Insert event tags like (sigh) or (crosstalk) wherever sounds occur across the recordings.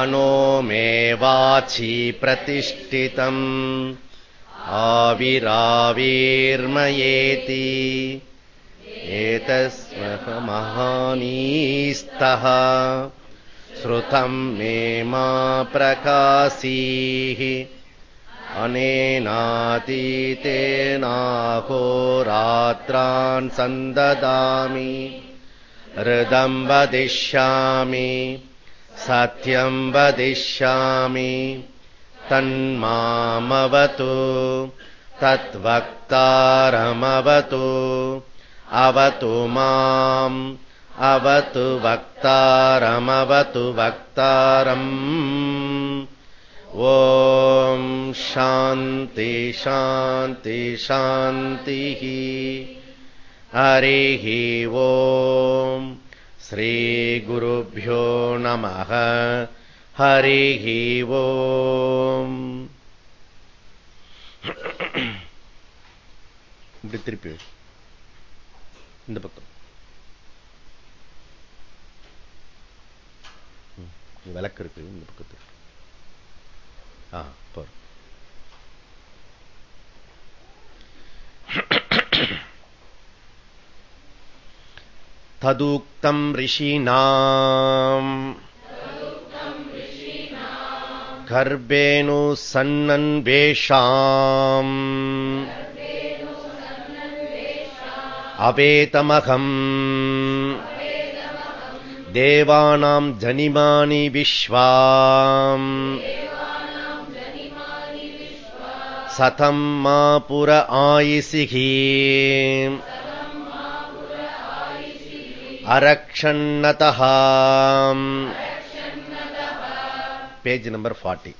मनो मे वाचि प्रतिष्ठितम्। आविराविर्मयेति। एतस्महमहानीस्तः श्रुतम् मे मा प्रकाशीः। अनेनातीतेनाहोरात्रान् सन्ददामि। हृदम् वदिष्यामि सत्यम् वदिष्यामि। तन्मामवतु तद्वक्तारमवतु। अवतु माम् अवतु वक्तारमवतु वक्तारम्। ॐ शान्ति शान्ति शान्तिः। हरिः ॐ श्रीगुरुभ्यो नमः हरिः ॐ இப்படி திருப்பி இந்த பக்கம் விளக்கு இருக்கு இந்த பக்கத்துக்கு ஆ போறோம் तदूक्तम् ऋषीणाम् गर्भेणुः सन्नन्वेषाम् अवेतमहम् देवानाम् जनिमानि विश्वा सतम् मा पुर आयिसिः அரக்ஷன்னதः பேஜ் நம்பர் ஃபார்ட்டி.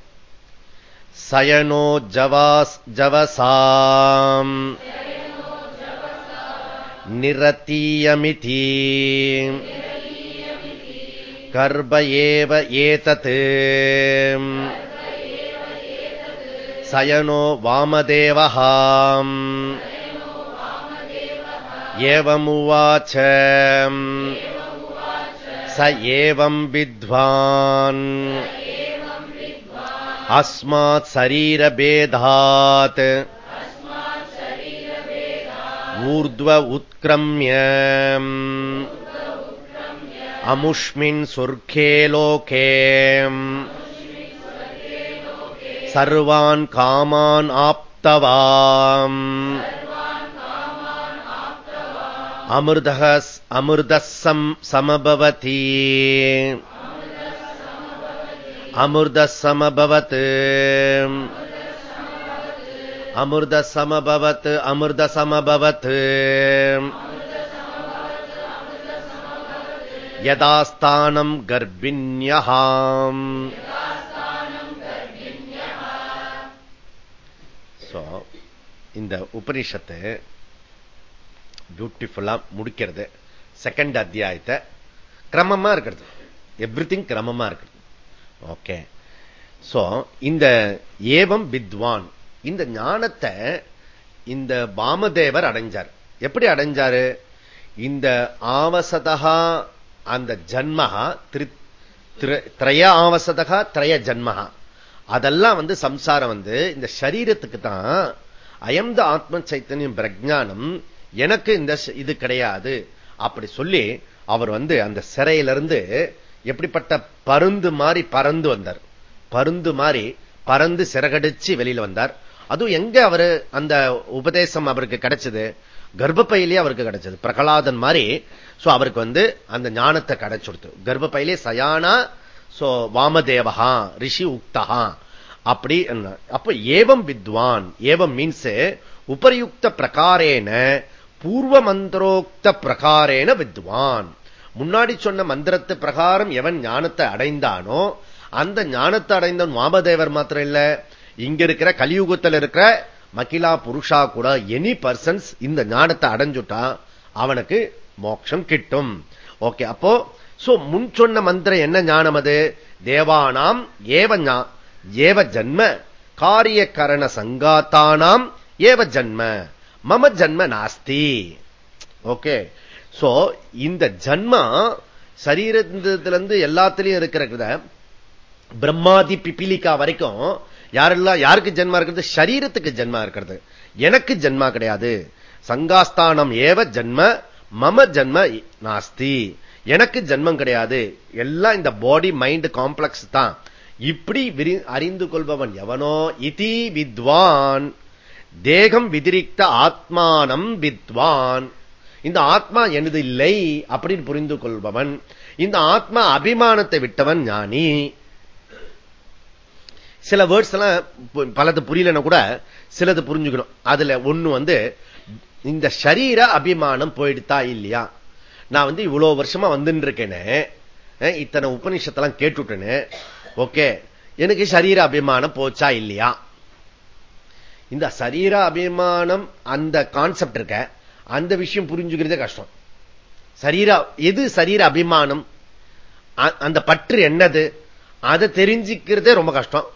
சயனோ ஜவாஸ் ஜவசாம். நிரத்தீயமிதி கர்ப ஏவ ஏதத். சயனோ வாமதேவஹாம். एवमुवाच स एवम् विद्वान् अस्मात् शरीरभेदात् ऊर्ध्व उत्क्रम्य अमुष्मिन् सुर्खे लोके सर्वान् कामान् आप्तवाम् अमृतः अमृतः समभवति अमृतसमभवत् अमृतसमभवत् अमृतसमभवत् यदा स्थानम् गर्भिण्यः இந்த உபனிஷத்து பியூட்டிஃபுல்லா முடிக்கிறது. செகண்ட் அத்தியாயத்தை கிரமமா இருக்கிறது. எவ்ரி திங் கிரமமா இருக்கிறது ஓகே சோ இந்த ஏவம் வித்வான் இந்த ஞானத்தை இந்த வாமதேவர் அடைஞ்சார். எப்படி அடைஞ்சாரு? இந்த ஆவசதகா அந்த ஜன்மகா திரைய ஆவசதகா திரைய ஜன்மகா அதெல்லாம் வந்து சம்சாரம் வந்து இந்த சரீரத்துக்கு தான் அயந்த ஆத்ம சைத்தன்யம் பிரஜானம் எனக்கு இந்த இது கிடையாது. அப்படி சொல்லி அவர் வந்து அந்த சிறையிலிருந்து எப்படிப்பட்ட பருந்து மாதிரி பறந்து வந்தார். பருந்து மாதிரி பறந்து சிறகடிச்சு வெளியில வந்தார். அதுவும் எங்க அவரு அந்த உபதேசம் அவருக்கு கிடைச்சது? கர்ப்பையிலேயே அவருக்கு கிடைச்சது. பிரகலாதன் மாதிரி சோ அவருக்கு வந்து அந்த ஞானத்தை கிடைச்சுடுத்து கர்ப்பையிலே சயானா சோ வாமதேவகா ரிஷி உக்தகா அப்படி அப்ப ஏவம் வித்வான். ஏவம் மீன்ஸ் உபரியுக்த பிரகாரேன பூர்வ மந்திரோக்த பிரகாரேன வித்வான். முன்னாடி சொன்ன மந்திரத்து பிரகாரம் எவன் ஞானத்தை அடைந்தானோ அந்த ஞானத்தை அடைந்தவன் வாமதேவர் மாத்திரம் இல்ல. இங்க இருக்கிற கலியுகத்தில் இருக்கிற மகிழா புருஷா கூட எனி பர்சன்ஸ் இந்த ஞானத்தை அடைஞ்சுட்டா அவனுக்கு மோட்சம் கிட்டும். ஓகே அப்போ சோ முன் சொன்ன மந்திரம் என்ன ஞானம் அது? தேவானாம் ஏவ ஏவ ஜன்ம காரிய கரண சங்காத்தானாம் ஏவ ஜன்ம. மம ஜன்ம நாஸ்தி ஓகே சோ இந்த ஜன்மா சரீரத்திலிருந்து எல்லாத்திலையும் இருக்கிறத பிரம்மாதி பிபிலிக்கா வரைக்கும் யாரெல்லாம் யாருக்கு ஜென்மா இருக்கிறது? சரீரத்துக்கு ஜென்மா இருக்கிறது. எனக்கு ஜென்மா கிடையாது. சங்காஸ்தானம் ஏவ ஜென்ம மம ஜென்ம நாஸ்தி. எனக்கு ஜென்மம் கிடையாது. எல்லாம் இந்த பாடி மைண்ட் காம்ப்ளெக்ஸ் தான். இப்படி அறிந்து கொள்பவன் எவனோ? இதி வித்வான். தேகம் விதிரிக்த ஆத்மானம் வித்வான். இந்த ஆத்மா எனது இல்லை அப்படின்னு புரிந்து கொள்பவன். இந்த ஆத்மா அபிமானத்தை விட்டவன் ஞானி. சில வேர்ட்ஸ் எல்லாம் பலது புரியலன்னா கூட சிலது புரிஞ்சுக்கணும். அதுல ஒண்ணு வந்து இந்த சரீர அபிமானம் போயிடுதா இல்லையா? நான் வந்து இவ்வளவு வருஷமா வந்துட்டு இருக்கேன்னு இத்தனை உபநிஷத்தெல்லாம் கேட்டுட்டேன்னு ஓகே. எனக்கு சரீர அபிமானம் போச்சா இல்லையா? இந்த சரீர அபிமானம் அந்த கான்செப்ட் இருக்க அந்த விஷயம் புரிஞ்சுக்கிறதே கஷ்டம். சரீர எது சரீர அபிமானம்? அந்த பற்று என்னது? அதை தெரிஞ்சுக்கிறதே ரொம்ப கஷ்டம்.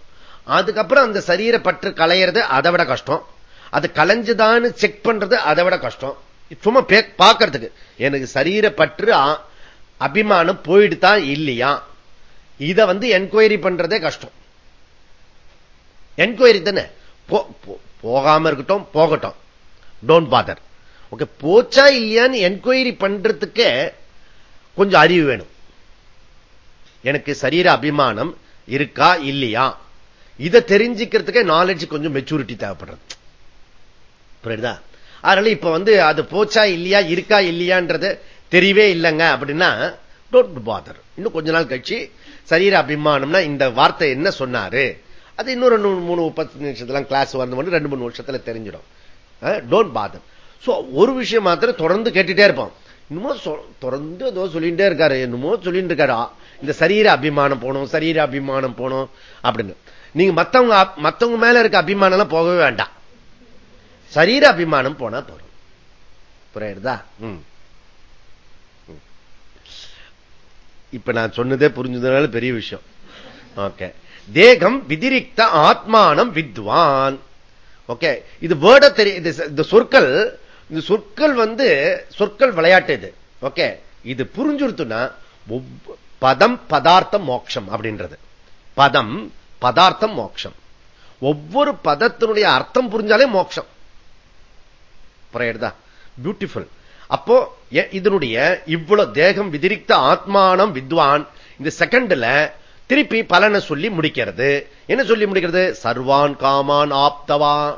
அதுக்கப்புறம் அந்த சரீர பற்று களையிறது அதை விட கஷ்டம். அது கலைஞ்சுதான்னு செக் பண்றது அதை விட கஷ்டம். சும்மா பார்க்கறதுக்கு. எனக்கு சரீர பற்று அபிமானம் போயிடுதான் இல்லையா? இதை வந்து என்கொயரி பண்றதே கஷ்டம். என்கொயரி தானே? போகாம இருக்கட்டும் போகட்டும். டோன்ட் பாதர் ஓகே போச்சா இல்லையான்னு என்கொயரி பண்றதுக்கு கொஞ்சம் அறிவு வேணும். எனக்கு சரீர அபிமானம் இருக்கா இல்லையா? இதை தெரிஞ்சுக்கிறதுக்கே நாலேஜ் கொஞ்சம் மெச்சூரிட்டி தேவைப்படுறது. புரியுதா? அதனால இப்ப வந்து அது போச்சா இல்லையா இருக்கா இல்லையான்றது தெரியவே இல்லைங்க அப்படின்னா டோன்ட் பாதர் இன்னும் கொஞ்ச நாள் கழிச்சு சரீர அபிமானம்னா இந்த வார்த்தை என்ன சொன்னாரு? அது இன்னும் ரெண்டு மூணு பத்து நிமிஷத்துலாம் கிளாஸ் வந்து ரெண்டு மூணு வருஷத்துல தெரிஞ்சிடும். டோன்ட் பாதர் சோ ஒரு விஷயம் மாத்திரம் தொடர்ந்து கேட்டுட்டே இருப்போம். இன்னுமோ தொடர்ந்து ஏதோ சொல்லிட்டே இருக்காரு. என்னமோ சொல்லிட்டு இருக்காரு. இந்த சரீர அபிமானம் போகணும் சரீர அபிமானம் போகணும் அப்படின்னு. நீங்க மத்தவங்க மத்தவங்க மேல இருக்க அபிமானம் எல்லாம் போகவே வேண்டாம். சரீர அபிமானம் போனா போறோம் புரியுதா? இப்ப நான் சொன்னதே புரிஞ்சதுனால பெரிய விஷயம். ஓகே. தேகம் விதிரிக்த ஆத்மானம் வித்வான். ஓகே இது வேர்ட தெரிய இந்த சொற்கள் இந்த சொற்கள் வந்து சொற்கள் விளையாட்டு இது. ஓகே இது புரிஞ்சுருத்துன்னா பதம் பதார்த்தம் மோட்சம் அப்படின்றது. பதம் பதார்த்தம் மோட்சம் ஒவ்வொரு பதத்தினுடைய அர்த்தம் புரிஞ்சாலே மோட்சம் புரியுதா? பியூட்டிஃபுல் அப்போ இதனுடைய இவ்வளவு தேகம் விதிரிக்த ஆத்மானம் வித்வான். இந்த செகண்ட்ல திருப்பி பலனை சொல்லி முடிக்கிறது. என்ன சொல்லி முடிக்கிறது? சர்வான் காமான் ஆப்தவா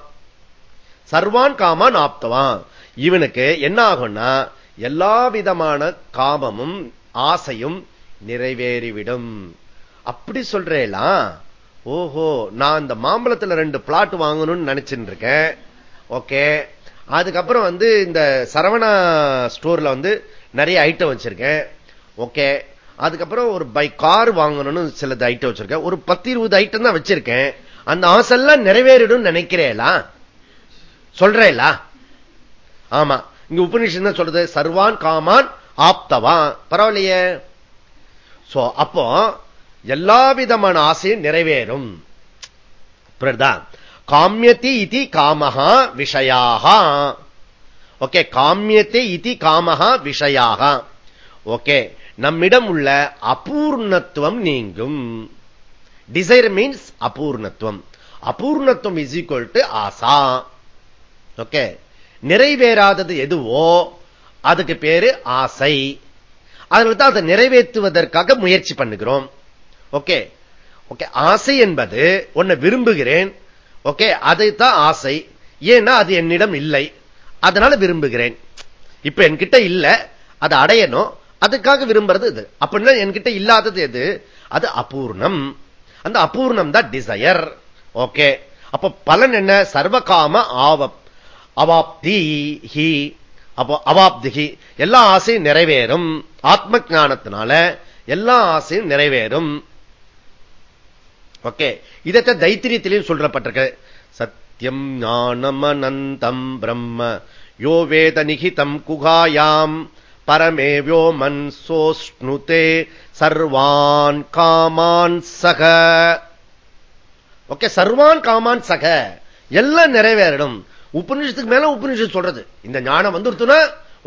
சர்வான் காமான் ஆப்தவான். இவனுக்கு என்ன ஆகும்னா எல்லா விதமான காமமும் ஆசையும் நிறைவேறிவிடும். அப்படி சொல்றேலாம் ஓஹோ நான் இந்த மாம்பழத்துல ரெண்டு பிளாட் வாங்கணும்னு நினைச்சுட்டு இருக்கேன் ஓகே. அதுக்கப்புறம் வந்து இந்த சரவணா ஸ்டோர்ல வந்து நிறைய ஐட்டம் வச்சிருக்கேன். ஓகே. அதுக்கப்புறம் ஒரு பை கார் வாங்கணும்னு சிலது ஐட்டம் வச்சிருக்கேன். ஒரு பத்து இருபது ஐட்டம் தான் வச்சிருக்கேன். அந்த ஆசெல்லாம் நிறைவேறிடும் நினைக்கிறேலா? சொல்றேலா? ஆமா. இங்க உபநிஷன் தான் சொல்றது? சர்வான் காமான் ஆப்தவான். பரவாயில்லையே. அப்போ எல்லா விதமான ஆசையும் நிறைவேறும். காமியத்தி இது காமஹா விஷயாக ஓகே காமியத்தை இது காமஹா விஷயாக ஓகே நம்மிடம் உள்ள அபூர்ணத்துவம் நீங்கும். டிசைர் மீன்ஸ் அபூர்ணத்துவம். அபூர்ணத்துவம் இஸ் ஈக்குவல் டு ஆசா. ஓகே நிறைவேறாதது எதுவோ அதுக்கு பேரு ஆசை. அதனால தான் அதை நிறைவேற்றுவதற்காக முயற்சி பண்ணுகிறோம். ஓகே ஓகே ஆசை என்பது ஒன்னை விரும்புகிறேன். ஓகே அதை தான் ஆசை. ஏன்னா அது என்னிடம் இல்லை. அதனால விரும்புகிறேன். இப்ப என்கிட்ட இல்லை. அதை அடையணும். அதுக்காக விரும்புறது இது. அப்படின்னா என்கிட்ட இல்லாதது எது? அது அபூர்ணம். அந்த அபூர்ணம் தான் டிசையர் ஓகே அப்ப பலன் என்ன? சர்வகாம ஆவப் அவாப்தி ஹி. அப்போ அவாப்திகி எல்லா ஆசையும் நிறைவேறும். ஆத்ம ஜானத்தினால எல்லா ஆசையும் நிறைவேறும். ஓகே இதத்த தைத்திரியத்திலையும் சொல்லப்பட்டிருக்கு சத்தியம் ஞானம் அனந்தம் பிரம்ம யோ வேத நிகிதம் குகாயாம். பரமே வியோமன் சோஷ்ணுதே சர்வான் காமான் சக. ஓகே சர்வான் காமான் சக. எல்லாம் நிறைவேறிடும் உபநிஷத்துக்கு மேல உபநிஷத்து சொல்றது. இந்த ஞானம் வந்துருத்துனா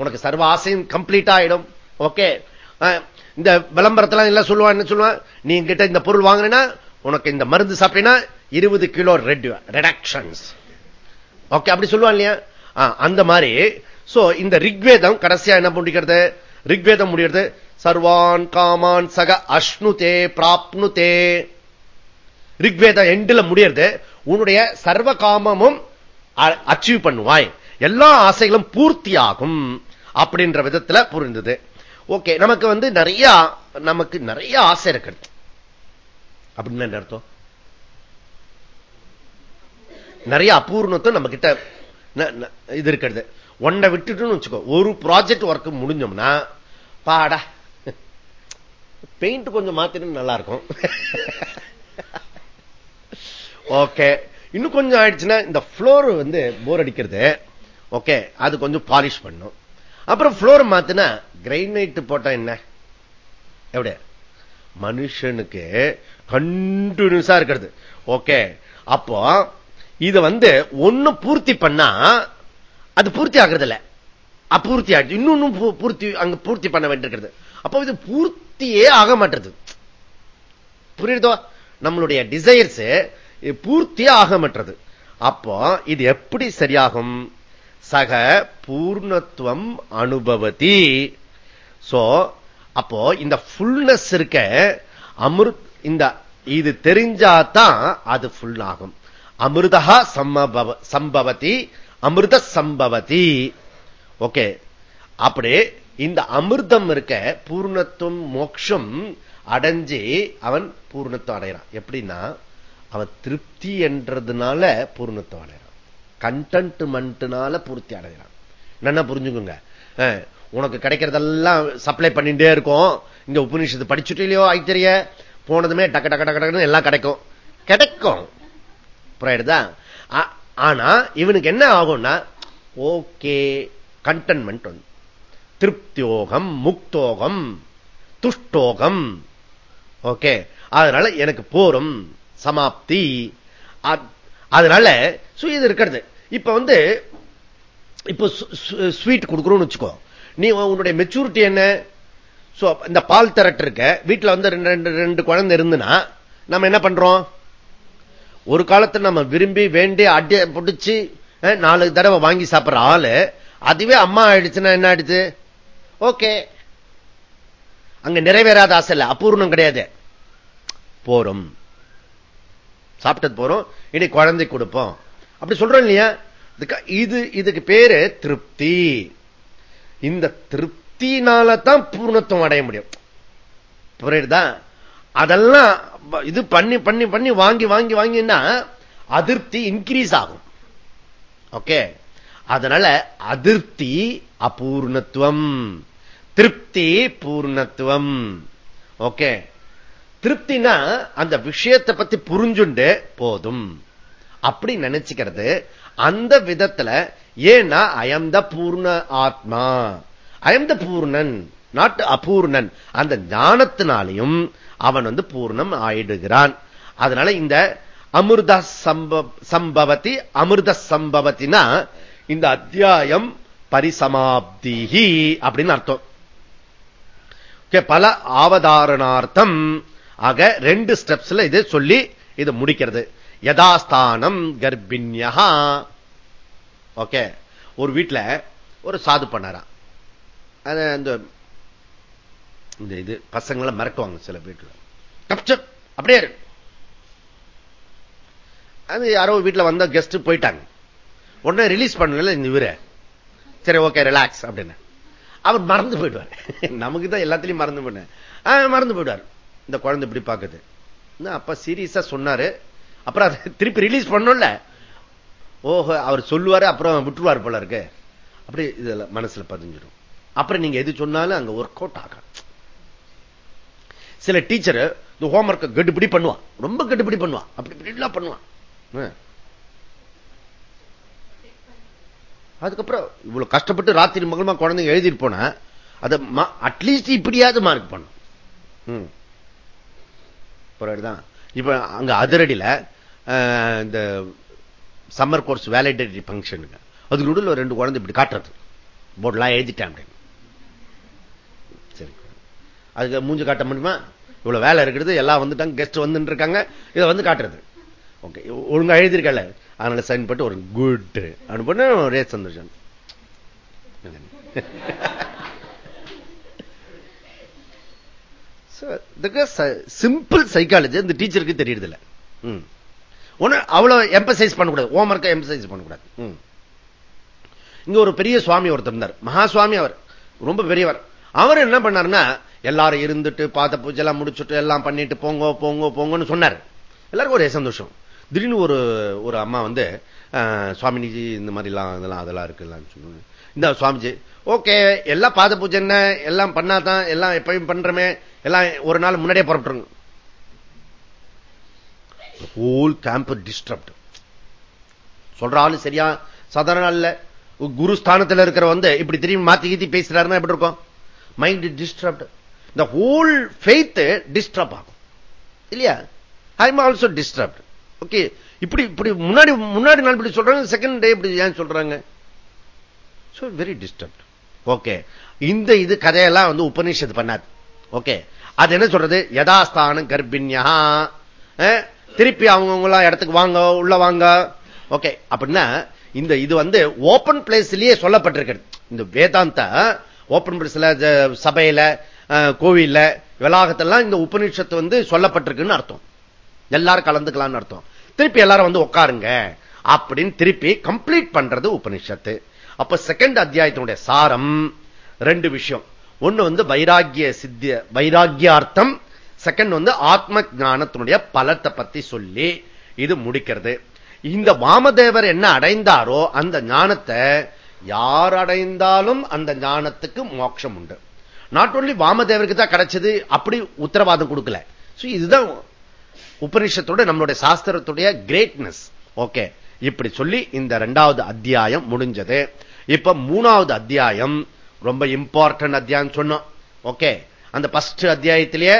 உனக்கு சர்வ ஆசையும் கம்ப்ளீட் ஆயிடும். ஓகே. இந்த விளம்பரத்துல எல்லாம் சொல்லுவான் என்ன சொல்லுவான் நீ கிட்ட இந்த பொருள் வாங்கினா உனக்கு இந்த மருந்து சாப்பிட்டீங்கன்னா இருபது கிலோ ரெட் ரெடக்ஷன்ஸ் ஓகே அப்படி சொல்லுவான் இல்லையா? அந்த மாதிரி சோ இந்த ரிக்வேதம் கடைசியா என்ன முடிக்கிறது? ரிக்வேதம் முடிகிறது. சர்வான் காமான் சக அஷ்ணுதே பிராப்னுதே. ரிக்வேதம் எண்டில் முடியறது உன்னுடைய சர்வ காமமும் அச்சீவ் பண்ணுவாய். எல்லா ஆசைகளும் பூர்த்தியாகும் அப்படின்ற விதத்துல புரிந்தது. ஓகே நமக்கு வந்து நிறைய நமக்கு நிறைய ஆசை இருக்கிறது. அப்படின்னு என்ன அர்த்தம்? நிறைய அபூர்ணத்தும் நம்ம கிட்ட இது இருக்கிறது. ஒன்றை விட்டுட்டுன்னு வச்சுக்கோ. ஒரு ப்ராஜெக்ட் ஒர்க் முடிஞ்சோம்னா பாடா. பெயிண்ட் கொஞ்சம் மாத்தினு நல்லா இருக்கும் ஓகே இன்னும் கொஞ்சம் ஆயிடுச்சுன்னா இந்த ஃப்ளோர் வந்து போர் அடிக்கிறது. ஓகே அது கொஞ்சம் பாலிஷ் பண்ணும். அப்புறம் ஃப்ளோர் மாத்தினா கிரைனைட் போட்டா என்ன? எப்படி மனுஷனுக்கு கண்டினியூஸா இருக்கிறது. ஓகே அப்போ இது வந்து ஒன்னு பூர்த்தி பண்ணா அது பூர்த்தி ஆகுறது இல்ல அப்பூர்த்தி ஆயிடுச்சு. இன்னொன்னும் பூர்த்தி அங்க பூர்த்தி பண்ண வேண்டியிருக்கிறது. அப்போ இது பூர்த்தியே ஆக மாட்டது. புரியுதோ? நம்மளுடைய டிசைர்ஸ் பூர்த்தியே ஆக மாட்டது. அப்போ இது எப்படி சரியாகும்? சக பூர்ணத்துவம் அனுபவதி. சோ அப்போ இந்த ஃபுல்னஸ் இருக்க அமிர்த் இந்த இது தெரிஞ்சாதான் அது ஃபுல் ஆகும். அமிர்தா சம்பவதி அமிர்த சம்பவதி ஓகே. அப்படி இந்த அமிர்தம் இருக்க பூர்ணத்துவம் மோட்சம் அடைஞ்சு அவன் பூர்ணத்துவம் அடைகிறான். எப்படின்னா அவன் திருப்தி என்றதுனால பூர்ணத்துவம் அடைகிறான். கண்டன்ட்மெண்ட்னால பூர்த்தி அடைகிறான். என்னன்னா புரிஞ்சுக்கோங்க? உனக்கு கிடைக்கிறதெல்லாம் சப்ளை பண்ணிட்டே இருக்கும். இங்க உபநிஷத்து படிச்சுட்டு இல்லையோ ஐத்தரிய போனதுமே டக்க டக்க டக்கு எல்லாம் கிடைக்கும். கிடைக்கும். புரியுதா? ஆனா இவனுக்கு என்ன ஆகும்னா ஓகே கண்டன்மெண்ட் வந்து திருப்தியோகம் முக்தோகம் துஷ்டோகம். ஓகே. அதனால எனக்கு போரும் சமாப்தி. அதனால இது இருக்கிறது. இப்ப வந்து இப்ப ஸ்வீட் கொடுக்கணும்னு வச்சுக்கோ. நீ உன்னுடைய மெச்சூரிட்டி என்ன? இந்த பால் திரட்டு இருக்க வீட்டுல வந்து ரெண்டு ரெண்டு ரெண்டு குழந்தை இருந்துன்னா நம்ம என்ன பண்றோம்? ஒரு காலத்துல நம்ம விரும்பி வேண்டி அடிய பிடிச்சி நாலு தடவை வாங்கி சாப்பிடுற ஆளு அதுவே அம்மா ஆயிடுச்சுன்னா என்ன ஆயிடுச்சு? ஓகே. அங்க நிறைவேறாத ஆசை இல்ல அபூர்ணம் கிடையாது. போறோம். சாப்பிட்டது போறோம் இனி குழந்தை கொடுப்போம். அப்படி சொல்றோம் இல்லையா? இது இதுக்கு பேரு திருப்தி. இந்த திருப்தினால தான் பூர்ணத்துவம் அடைய முடியும். புரியுதா? அதெல்லாம் இது பண்ணி பண்ணி பண்ணி வாங்கி வாங்கி வாங்கினா அதிருப்தி இன்க்ரீஸ் ஆகும். ஓகே அதனால அதிருப்தி அபூர்ணத்துவம். திருப்தி பூர்ணத்துவம். ஓகே திருப்தினா அந்த விஷயத்தை பத்தி புரிஞ்சுண்டு போதும். அப்படி நினைச்சுக்கிறது. அந்த விதத்துல ஏன்னா அயம் த பூர்ண ஆத்மா. அயம் த பூர்ணன் நாட் அபூர்ணன். அந்த ஞானத்தினாலையும் அவன் வந்து பூர்ணம் ஆயிடுகிறான். அதனால இந்த அமிர்த சம்பவத்தி அமிர்த சம்பவத்தினா இந்த அத்தியாயம் பரிசமாப்தி அப்படின்னு அர்த்தம். பல ஆவதாரணார்த்தம் ஆக ரெண்டு ஸ்டெப்ஸ்ல இது சொல்லி இது முடிக்கிறது. யதாஸ்தானம் கர்ப்பிணியா ஓகே ஒரு வீட்டில் ஒரு சாது பண்ணாரா அந்த இந்த இது பசங்களை மிரட்டுவாங்க சில வீட்டில். கப்சப் அப்படியே அது யாரோ வீட்டுல வந்த கெஸ்ட் போயிட்டாங்க. உடனே ரிலீஸ் பண்ணல இந்த இவரை. சரி ஓகே ரிலாக்ஸ் அப்படின்னு. அவர் மறந்து போயிடுவார். (laughs) நமக்கு தான் எல்லாத்திலையும் மறந்து போன. மறந்து போயிடுவார். இந்த குழந்தை இப்படி பாக்குது அப்ப சீரியஸா சொன்னாரு. அப்புறம் அதை திருப்பி ரிலீஸ் பண்ணும்ல. ஓஹோ அவர் சொல்லுவாரு அப்புறம் விட்டுருவார் போல இருக்கு. அப்படி இதுல மனசுல பதிஞ்சிடும். அப்புறம் நீங்க எது சொன்னாலும் அங்க ஒர்க் அவுட் ஆகும் சில டீச்சர் இந்த ஹோம்ஒர்க் கட்டுப்படி பண்ணுவான் ரொம்ப கட்டுப்படி பண்ணுவான் அப்படி இப்படிலாம் பண்ணுவான் அதுக்கப்புறம் இவ்வளவு கஷ்டப்பட்டு ராத்திரி மகளமா குழந்தைங்க எழுதிட்டு போன அதை அட்லீஸ்ட் இப்படியாவது மார்க் பண்ணும். புரியுதுதான் இப்ப அங்க அதிரடியில இந்த சம்மர் கோர்ஸ் வேலிடேட்டரி பங்கனுங்க அதுக்கு நடுவில் ரெண்டு குழந்தை இப்படி காட்டுறது. போர்டெல்லாம் எழுதிட்டேன் அப்படின்னு. அதுக்கு மூஞ்சு காட்ட முடியுமா? இவ்வளவு வேலை இருக்கிறது எல்லாம் வந்துட்டாங்க கெஸ்ட் வந்துட்டு இருக்காங்க இதை வந்து காட்டுறது. ஓகே ஒழுங்கா எழுதியிருக்கல. அதனால சைன் பட்டு ஒரு குட் அனுப்பின ஒரே சந்தோஷம். சிம்பிள் சைக்காலஜி இந்த டீச்சருக்கு தெரியுது இல்ல ஒண்ணு அவ்வளவு எம்பசைஸ் பண்ணக்கூடாது. ஹோம் ஒர்க்கை எம்பசைஸ் பண்ணக்கூடாது. இங்க ஒரு பெரிய சுவாமி ஒருத்தர் இருந்தார். மகா சுவாமி அவர். ரொம்ப பெரியவர். அவர் என்ன பண்ணாருன்னா எல்லாரும் இருந்துட்டு பாத பூஜை எல்லாம் முடிச்சுட்டு எல்லாம் பண்ணிட்டு போங்க போங்க போங்கன்னு சொன்னார். எல்லாருக்கும் ஒரே சந்தோஷம். திடீர்னு ஒரு ஒரு அம்மா வந்து சுவாமிஜி இந்த மாதிரிலாம் இதெல்லாம் அதெல்லாம் இருக்குல்லான்னு சொல்லுங்க இந்த சுவாமிஜி ஓகே எல்லாம் பாத பூஜை என்ன? எல்லாம் பண்ணாதான் எல்லாம் எப்பயும் பண்றமே. எல்லாம் ஒரு நாள் முன்னாடியே புறப்பட்டுருங்க. ஹோல் கேம்ப் டிஸ்டர்ப்ட் சொல்ற ஆளு சரியா சாதாரண இல்ல. குரு ஸ்தானத்தில் இருக்கிற வந்து இப்படி திரும்பி மாத்தி கீத்தி பேசுறாருன்னா எப்படி இருக்கும்? மைண்ட் டிஸ்டர்ப்ட் இந்த ஹோல் ஃபெய்த் டிஸ்டர்ப் ஆகும். இல்லையா? I am also disturbed okay இப்படி இப்படி முன்னாடி முன்னாடி நாள் இப்படி சொல்றாங்க செகண்ட் டே இப்படி ஏன் சொல்றாங்க? ஸோ வெரி டிஸ்டர்ப் ஓகே இந்த இது கதையெல்லாம் வந்து உபநிஷத்து பண்ணாது. ஓகே அது என்ன சொல்றது? யதாஸ்தானம் கர்ப்பிணியா? திருப்பி அவங்கவுங்களாம் இடத்துக்கு வாங்க உள்ள வாங்க. ஓகே அப்படின்னா இந்த இது வந்து ஓபன் பிளேஸ்லயே சொல்லப்பட்டிருக்கிறது. இந்த வேதாந்த ஓபன் பிளேஸ்ல சபையில கோவில்ல விலாகத்தெல்லாம் இந்த உபநிஷத்து வந்து சொல்லப்பட்டிருக்குன்னு அர்த்தம். எல்லாரும் கலந்துக்கலாம்னு அர்த்தம். திருப்பி எல்லாரும் வந்து உட்காருங்க அப்படின்னு திருப்பி கம்ப்ளீட் பண்றது உபனிஷத்து அப்ப செகண்ட் அத்தியாயத்தினுடைய சாரம் ரெண்டு விஷயம். ஒண்ணு வந்து வைராகிய சித்திய வைராகியார்த்தம் செகண்ட் வந்து ஆத்ம ஞானத்தினுடைய பலத்தை பத்தி சொல்லி இது முடிக்கிறது. இந்த வாமதேவர் என்ன அடைந்தாரோ அந்த ஞானத்தை யார் அடைந்தாலும் அந்த ஞானத்துக்கு மோட்சம் உண்டு. நாட் ஓன்லி வாமதேவருக்கு தான் கிடைச்சது அப்படி உத்தரவாதம் கொடுக்கல. இதுதான் உபனிஷத்தோட நம்மளுடைய சாஸ்திரத்துடைய கிரேட்னஸ் ஓகே இப்படி சொல்லி இந்த ரெண்டாவது அத்தியாயம் முடிஞ்சது. இப்ப மூணாவது அத்தியாயம் ரொம்ப இம்பார்ட்டன்ட் அத்தியாயம் சொன்னோம். ஓகே அந்த பஸ்ட் அத்தியாயத்திலேயே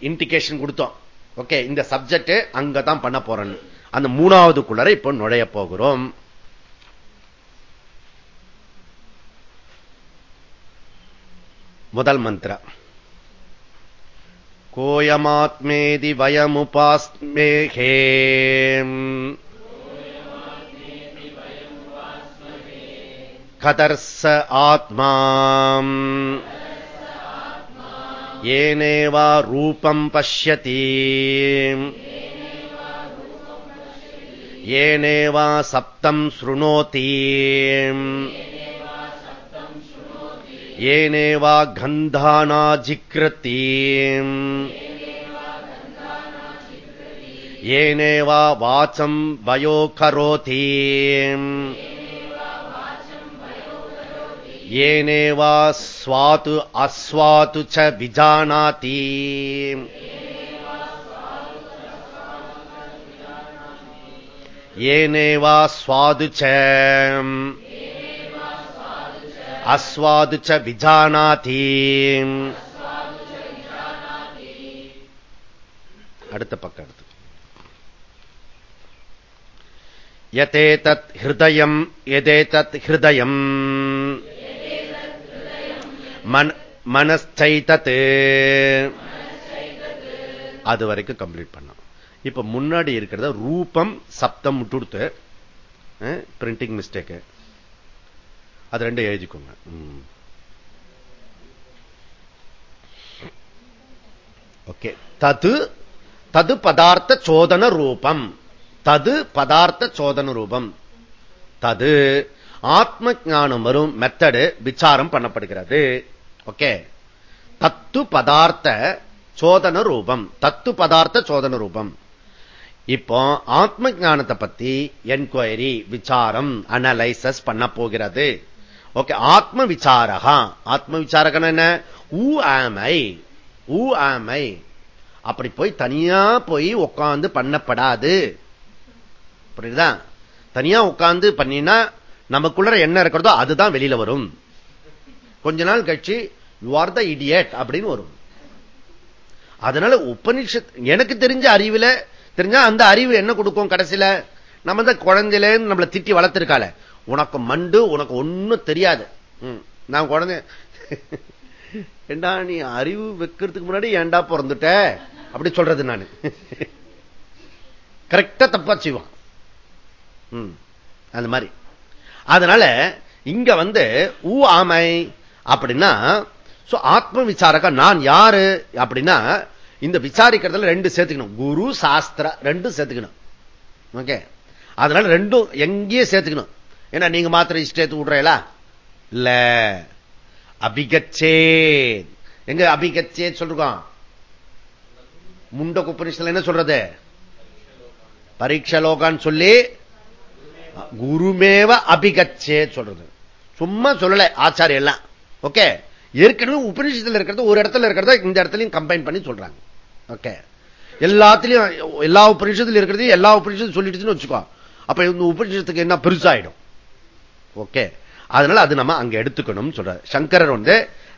இண்டிகேஷன் கொடுத்தோம். ஓகே இந்த சப்ஜெக்ட் அங்கதான் பண்ண போறேன்னு. அந்த மூணாவது குளரை இப்ப நுழைய போகிறோம். முதல் மந்திரம் कोऽयमात्मेति वयमुपास्मेहे कतर्स आत्मा येनेवा रूपम् पश्यति येनेवा सप्तम् शृणोति येनेवा गन्धानाजिकृति येनेवा वाचम् वयो करोति येनेवा स्वातु अस्वातु च विजानाति येनेवा स्वादु च அஸ்வாது ச விஜானாதி. அடுத்த பக்கம் எடுத்து யதேதத் ஹிருதயம் எதேதத் ஹிருதயம். மனஸ்தைதத் அது வரைக்கும் கம்ப்ளீட் பண்ணோம் இப்ப முன்னாடி இருக்கிறத ரூபம் சப்தம் விட்டுடுத்து பிரிண்டிங் மிஸ்டேக்கு அது ரெண்டும் எழுதிக்கோங்க. ஓகே. தது தது பதார்த்த சோதன ரூபம். தது பதார்த்த சோதன ரூபம். தது ஆத்ம ஞானம் வரும் மெத்தடு விசாரம் பண்ணப்படுகிறது. ஓகே. தத்து பதார்த்த சோதன ரூபம். தத்து பதார்த்த சோதன ரூபம். இப்போ ஆத்ம ஞானத்தை பத்தி என்கொயரி விசாரம் அனலைசஸ் பண்ண போகிறது. ஓகே ஆத்ம விசாரகா ஆத்ம விசாரகன் என்ன? ஊ ஆமை ஊ ஆமை அப்படி போய் தனியா போய் உட்காந்து பண்ணப்படாது. புரியுதா? தனியா உட்காந்து பண்ணினா நமக்குள்ள என்ன இருக்கிறதோ அதுதான் வெளியில வரும். கொஞ்ச நாள் கட்சி யூ ஆர் த இடியட் அப்படின்னு வரும். அதனால உபனிஷத் எனக்கு தெரிஞ்ச அறிவுல தெரிஞ்சா அந்த அறிவு என்ன கொடுக்கும் கடைசியில? நம்ம தான் குழந்தையில நம்மளை திட்டி வளர்த்திருக்கால உனக்கு மண்டு உனக்கு ஒண்ணும் தெரியாது. நான் குழந்தை ஏண்டா நீ அறிவு வைக்கிறதுக்கு முன்னாடி ஏண்டா பிறந்துட்ட? அப்படி சொல்றது நான். கரெக்டா தப்பா செய்வான். அந்த மாதிரி. அதனால இங்க வந்து ஊ ஆமை அப்படின்னா ஆத்ம விசாரக நான் யாரு அப்படின்னா இந்த விசாரிக்கிறதுல ரெண்டு சேர்த்துக்கணும். குரு சாஸ்திர ரெண்டும் சேர்த்துக்கணும். ஓகே அதனால ரெண்டும் எங்கேயே சேர்த்துக்கணும். ஏன்னா நீங்க மாத்திரம் இஷ்டத்து விடுறீங்களா? இல்ல. அபிகச்சே எங்க அபிகச்சே சொல்றோம்? முண்ட குப்பனிஷத்துல என்ன சொல்றது? பரீட்சலோகான்னு சொல்லி குருமேவ அபிகச்சே சொல்றது. சும்மா சொல்லல ஆச்சாரிய எல்லாம். ஓகே? ஏற்கனவே உபநிஷத்துல இருக்கிறது ஒரு இடத்துல இருக்கிறத இந்த இடத்துலயும் கம்பைன் பண்ணி சொல்றாங்க. ஓகே? எல்லாத்துலயும் எல்லா உபநிஷத்துல இருக்கிறது எல்லா உபநிஷத்தும் சொல்லிடுச்சுன்னு வச்சுக்கோ. அப்ப இந்த உபநிஷத்துக்கு என்ன பெருசாயிடும்? ஓகே. அதனால அது நம்ம அங்க எடுத்துக்கணும் சொல்ற சங்கரர் வந்து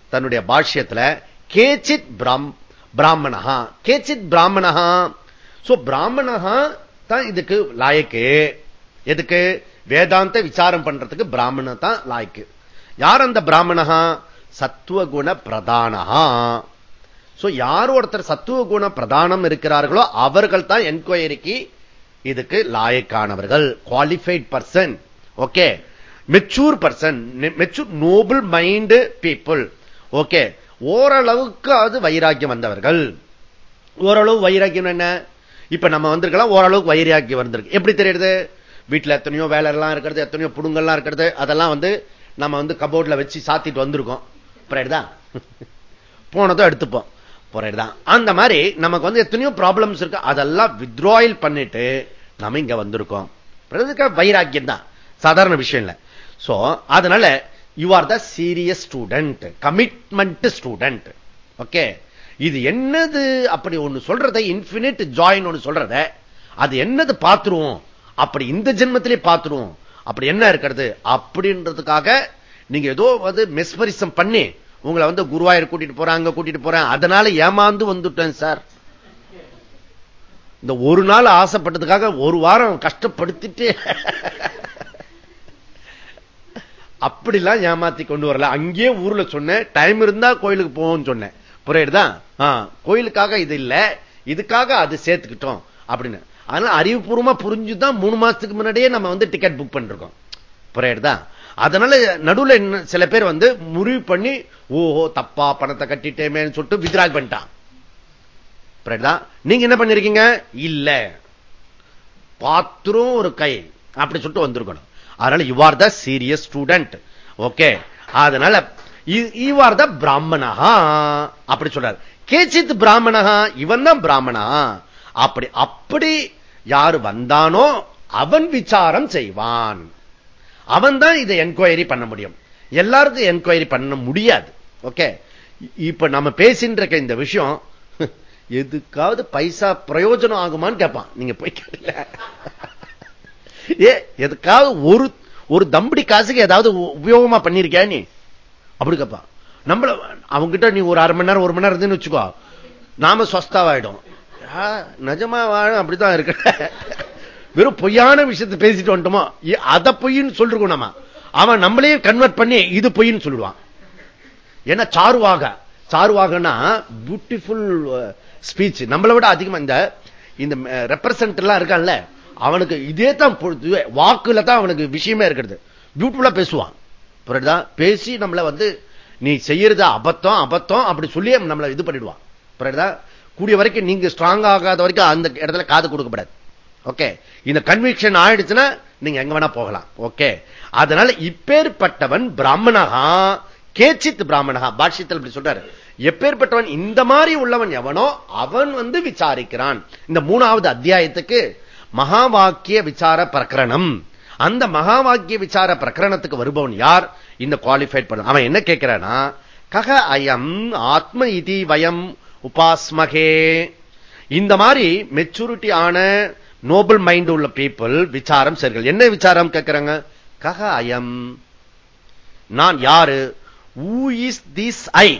தன்னுடைய பாஷ்யத்துல கேச்சித் பிராமணஹா கேச்சித் பிராமணஹா. சோ பிராமணஹா தான் இதுக்கு லாயக்கு. எதுக்கு? வேதாந்த விசாரம் பண்றதுக்கு பிராமண தான் லாய்க்கு. யார் அந்த பிராமணஹா? சத்துவகுண பிரதானஹா. சோ யார் ஒருத்தர் சத்துவகுண பிரதானம் இருக்கிறார்களோ அவர்கள் தான் என்கொயரிக்கு இதுக்கு லாயக்கானவர்கள். Qualified person okay mature person mature noble mind people okay ஓரளவுக்கு அது வைராக்கியம் வந்தவர்கள். ஓரளவு வைராக்கியம் என்ன? இப்ப நம்ம வந்திருக்கலாம் ஓரளவுக்கு வைராக்கியம் வந்திருக்கு. எப்படி தெரியுது? வீட்டில் எத்தனையோ வேலை எல்லாம் இருக்கிறது எத்தனையோ புடுங்கள்லாம் இருக்கிறது அதெல்லாம் வந்து நம்ம வந்து கபோர்டில் வச்சு சாத்திட்டு வந்திருக்கோம். (laughs) போனதும் எடுத்துப்போம். புரியுதுதான் அந்த மாதிரி நமக்கு வந்து எத்தனையோ ப்ராப்ளம்ஸ் இருக்கு. அதெல்லாம் வித்ராயில் பண்ணிட்டு நம்ம இங்க வந்திருக்கோம். வைராக்கியம் தான். சாதாரண விஷயம் இல்லை. சோ அதனால you are the serious student commitment student okay இது என்னது அப்படி ஒண்ணு சொல்றத இன்பினிட் ஜாயின் ஒண்ணு சொல்றத அது என்னது பார்த்துருவோம். அப்படி இந்த ஜென்மத்திலே பார்த்துருவோம். அப்படி என்ன இருக்கிறது? அப்படின்றதுக்காக நீங்க ஏதோ வந்து மெஸ்மரிசம் பண்ணி உங்களை வந்து குருவாயூர் கூட்டிட்டு போறேன் அங்க கூட்டிட்டு போறேன். அதனால ஏமாந்து வந்துட்டேன் சார். இந்த ஒரு நாள் ஆசைப்பட்டதுக்காக ஒரு வாரம் கஷ்டப்படுத்திட்டு அப்படிலாம் ஏமாத்தி கொண்டு வரல. அங்கேயே ஊர்ல சொன்னேன் டைம் இருந்தா கோயிலுக்கு போவோம்னு சொன்னேன். புரியுதுதான் கோயிலுக்காக இது இல்ல இதுக்காக அது சேர்த்துக்கிட்டோம் அப்படின்னு. அதனால அறிவுபூர்வமா புரிஞ்சுதான் மூணு மாசத்துக்கு முன்னாடியே நம்ம வந்து டிக்கெட் புக் பண்ணிருக்கோம். புரியுதுதான் அதனால நடுவுல சில பேர் வந்து முறிவு பண்ணி ஓஹோ தப்பா பணத்தை கட்டிட்டேமேன்னு சொல்லிட்டு வித்ராக் பண்ணிட்டான். நீங்க என்ன பண்ணிருக்கீங்க? இல்ல. பாத்திரம் ஒரு கை அப்படி சொல்லிட்டு வந்திருக்கணும். அதனால you are the serious student okay அதனால யூ ஆர் த பிராமணஹா. அப்படி சொல்றாரு. கேச்சித் பிராமணஹா இவன் தான் பிராமணா. அப்படி அப்படி யாரு வந்தானோ அவன் விசாரம் செய்வான். அவன் தான் இதை என்கொயரி பண்ண முடியும். எல்லாருக்கும் என்கொயரி பண்ண முடியாது. ஓகே இப்ப நம்ம பேசின்ற இந்த விஷயம் எதுக்காவது பைசா பிரயோஜனம் ஆகுமான்னு கேட்பான் நீங்க போய் கேட்கல ஏ எதுக்காவது ஒரு ஒரு தம்படி காசுக்கு ஏதாவது உபயோகமா பண்ணிருக்கியா நீ? அப்படி கேட்பான் நம்மள அவங்ககிட்ட நீ ஒரு அரை மணி நேரம் ஒரு மணி நேரம் இருந்துன்னு வச்சுக்கோ. நாம சொஸ்தாவாயிடும். நிஜமா வாழும் அப்படித்தான் இருக்க. வெறும் பொய்யான விஷயத்தை பேசிட்டு வந்துட்டோமோ? அதை பொய்ன்னு சொல்லிருக்கோம் நம்ம. அவன் நம்மளையே கன்வெர்ட் பண்ணி இது பொய்ன்னு சொல்லுவான் ஏன்னா சாருவாக. சாருவாகனா பியூட்டிஃபுல் ஸ்பீச் நம்மளை விட அதிகமா இந்த இந்த ரெப்ரசன்ட் எல்லாம் இருக்கான்ல? அவனுக்கு இதே தான் வாக்குல தான் அவனுக்கு விஷயமே இருக்கிறது. பியூட்டிஃபுல்லா பேசுவான். புரியுதா? பேசி நம்மள வந்து நீ செய்யறது அபத்தம் அபத்தம் அப்படி சொல்லி நம்மளை இது பண்ணிடுவான். புரியுதா? கூடிய வரைக்கும் நீங்க ஸ்ட்ராங் ஆகாத வரைக்கும் அந்த இடத்துல காது கொடுக்கப்படாது. ஓகே இந்த கன்விக்ஷன் ஆயிடுச்சுன்னா நீங்க எங்க வேணா போகலாம். ஓகே அதனால இப்பேற்பட்டவன் பிராமணகா கேச்சித் பிராமணகா பாஷ்யத்தில் அப்படி சொல்றாரு. எப்பேற்பட்டவன் இந்த மாதிரி உள்ளவன் எவனோ அவன் வந்து விசாரிக்கிறான். இந்த மூணாவது அத்தியாயத்துக்கு மகா வாக்கிய விசார பிரகரணம். அந்த மகா வாக்கிய விசார பிரகரணத்துக்கு வருபவன் யார்? இந்த குவாலிஃபைட் பண்ண. அவன் என்ன கேட்கிறான்னா கக அயம் ஆத்ம இதி வயம் உபாஸ்மகே. இந்த மாதிரி மெச்சூரிட்டி ஆன நோபல் மைண்ட் உள்ள பீப்புள் விசாரம் செய்கள் என்ன விசாரம் கேட்கிறாங்க? கக அயம். நான் யாரு? Who is this I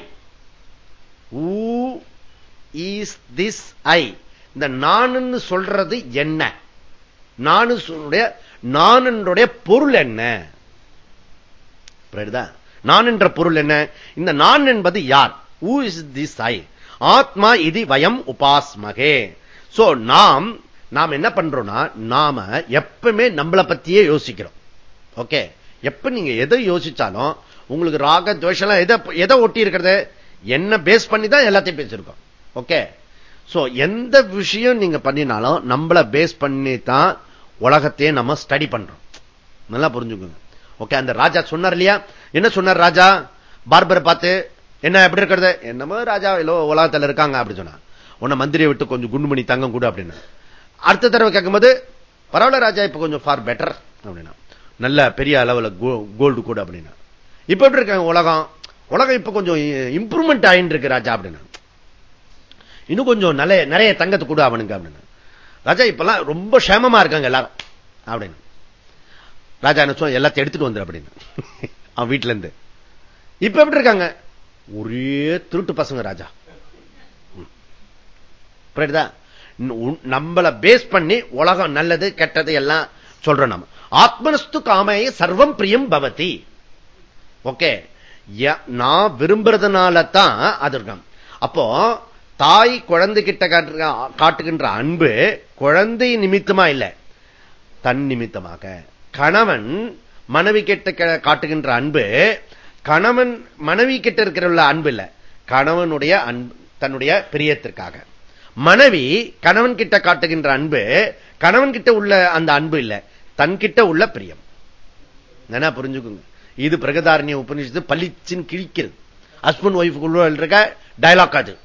who is this I இந்த நான் சொல்றது என்ன? நானுடைய நானுடைய பொருள் என்ன? நான் என்ற பொருள் என்ன? இந்த நான் என்பது யார்? ஊ இஸ் திஸ் சை ஆத்மா இது வயம் உபாஸ்மகே. சோ நாம் நாம் என்ன பண்றோம்னா நாம எப்பவுமே நம்மளை பத்தியே யோசிக்கிறோம். ஓகே எப்ப நீங்க எதை யோசிச்சாலும் உங்களுக்கு ராக துவேஷம் எதை எதை ஒட்டி இருக்கிறது? என்ன பேஸ் பண்ணி தான் எல்லாத்தையும் பேசிருக்கோம் ஓகே சோ எந்த விஷயம் நீங்க பண்ணினாலும் நம்மளை பேஸ் பண்ணி தான் உலகத்தையே நம்ம ஸ்டடி பண்றோம். நல்லா புரிஞ்சுக்கோங்க. ஓகே அந்த ராஜா சொன்னார் இல்லையா? என்ன சொன்னார் ராஜா? பார்பரை பார்த்து என்ன எப்படி இருக்கிறது? என்னமோ ராஜா இல்லோ உலகத்தில் இருக்காங்க அப்படி சொன்னா உன்னை மந்திரியை விட்டு கொஞ்சம் குண்டு மணி தங்கம் கூட அப்படின்னு அடுத்த தடவை கேட்கும்போது பரவாயில்ல ராஜா இப்ப கொஞ்சம் ஃபார் பெட்டர் அப்படின்னா நல்ல பெரிய அளவில் கோல்டு கூட அப்படின்னா இப்ப எப்படி இருக்காங்க உலகம்? உலகம் இப்ப கொஞ்சம் இம்ப்ரூவ்மெண்ட் ஆயின்னு இருக்கு ராஜா அப்படின்னா இன்னும் கொஞ்சம் நல்ல நிறைய தங்கத்தை கூட அவனுங்க அப்படின்னு ராஜா இப்பெல்லாம் ரொம்ப சேமமா இருக்காங்க எல்லாரும். அப்படின்னு. ராஜா என்ன சொல்ல எல்லாத்தையும் எடுத்துட்டு வந்துரு அப்படின்னு. (laughs) அவன் வீட்டுல இருந்து. இப்ப எப்படி இருக்காங்க? ஒரே திருட்டு பசங்க ராஜா. புரியுதா? நம்மள பேஸ் பண்ணி உலகம் நல்லது கெட்டது எல்லாம் சொல்றோம் நம்ம ஆத்மனஸ்து காமைய சர்வம் பிரியம் பவதி. ஓகே. நான் விரும்புறதுனால தான் அது இருக்கான் அப்போ தாய் குழந்தை கிட்ட காட்டுகின்ற அன்பு குழந்தை நிமித்தமா இல்லை. தன் நிமித்தமாக. கணவன் மனைவி கிட்ட காட்டுகின்ற அன்பு கணவன் மனைவி கிட்ட இருக்கிற அன்பு இல்ல. கணவனுடைய அன்பு தன்னுடைய பிரியத்திற்காக. மனைவி கணவன் கிட்ட காட்டுகின்ற அன்பு கணவன் கிட்ட உள்ள அந்த அன்பு இல்ல. தன்கிட்ட உள்ள பிரியம். என்ன புரிஞ்சுக்குங்க. இது பிரகதாரண்ய உபநிஷத்து பளிச்சின் கிழிக்கிறது. ஹஸ்பண்ட் ஒய்ஃபுக்குள்ள இருக்க? டைலாக் அது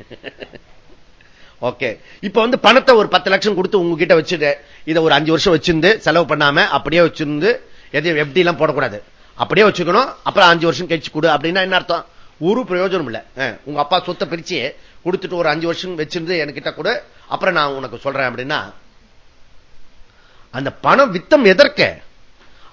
(laughs) ஓகே இப்ப வந்து பணத்தை ஒரு பத்து லட்சம் கொடுத்து உங்ககிட்ட வச்சுட்டு இதை ஒரு அஞ்சு வருஷம் வச்சிருந்து செலவு பண்ணாம அப்படியே வச்சிருந்து எதையும் எப்படி எல்லாம் போடக்கூடாது. அப்படியே வச்சுக்கணும் அப்புறம் அஞ்சு வருஷம் கழிச்சு கொடு அப்படின்னா என்ன அர்த்தம்? ஒரு பிரயோஜனம் இல்ல. உங்க அப்பா சொத்தை பிரிச்சு கொடுத்துட்டு ஒரு அஞ்சு வருஷம் வச்சிருந்து என்கிட்ட கூட அப்புறம் நான் உனக்கு சொல்றேன் அப்படின்னா அந்த பணம் வித்தம் எதற்கு?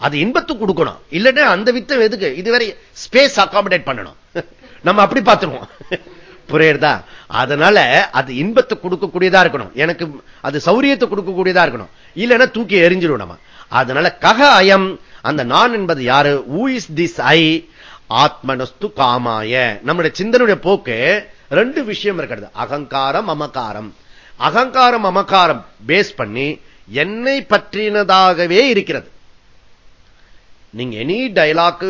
அது இன்பத்துக்கு கொடுக்கணும். இல்லன்னா அந்த வித்தம் எதுக்கு? இதுவரை ஸ்பேஸ் அகாமடேட் பண்ணணும். (laughs) நம்ம அப்படி பார்த்துருவோம். (laughs) புரியுறதா அதனால அது இன்பத்தை கொடுக்கக்கூடியதா இருக்கணும். எனக்கு அது சௌரியத்தை கொடுக்கக்கூடியதா இருக்கணும். இல்லைன்னா தூக்கி எரிஞ்சிடும் நம்ம. அதனால கக அயம் அந்த நான் என்பது யாரு? ஊ இஸ் திஸ் ஐ ஆத்மனஸ்து காமாய. நம்முடைய சிந்தனுடைய போக்கு ரெண்டு விஷயம் இருக்கிறது. அகங்காரம் அமகாரம். அகங்காரம் அமகாரம் பேஸ் பண்ணி என்னை பற்றினதாகவே இருக்கிறது. நீங்க any dialogue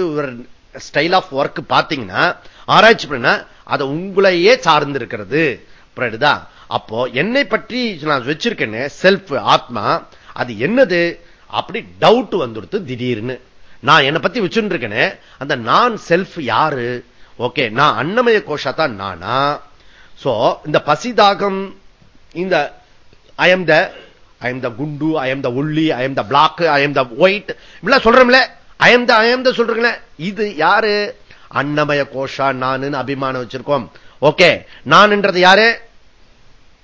style of work பாத்தீங்கன்னா ஆராய்ச்சி பண்ண அது உங்களையே சார்ந்திருக்கிறது. இருக்கிறது அப்போ என்னை பற்றி நான் வச்சிருக்கேன்னு செல்ஃப் ஆத்மா அது என்னது? அப்படி டவுட் வந்துடுத்து திடீர்னு. நான் என்னை பத்தி வச்சுருக்கேனே அந்த நான் செல்ஃப் யாரு? ஓகே நான் அன்னமய கோஷா தான் நானா? சோ இந்த பசிதாகம் இந்த ஐ எம் த ஐ எம் த குண்டு ஐ எம் த உள்ளி I am the black I am the white இப்படிலாம் சொல்றோம்ல. ஐ எம் த ஐ எம் த சொல்றீங்களே இது யாரு? அன்னமய கோஷா நானுன்னு அபிமானம் வச்சிருக்கோம். ஓகே நான்ன்றது யாரு?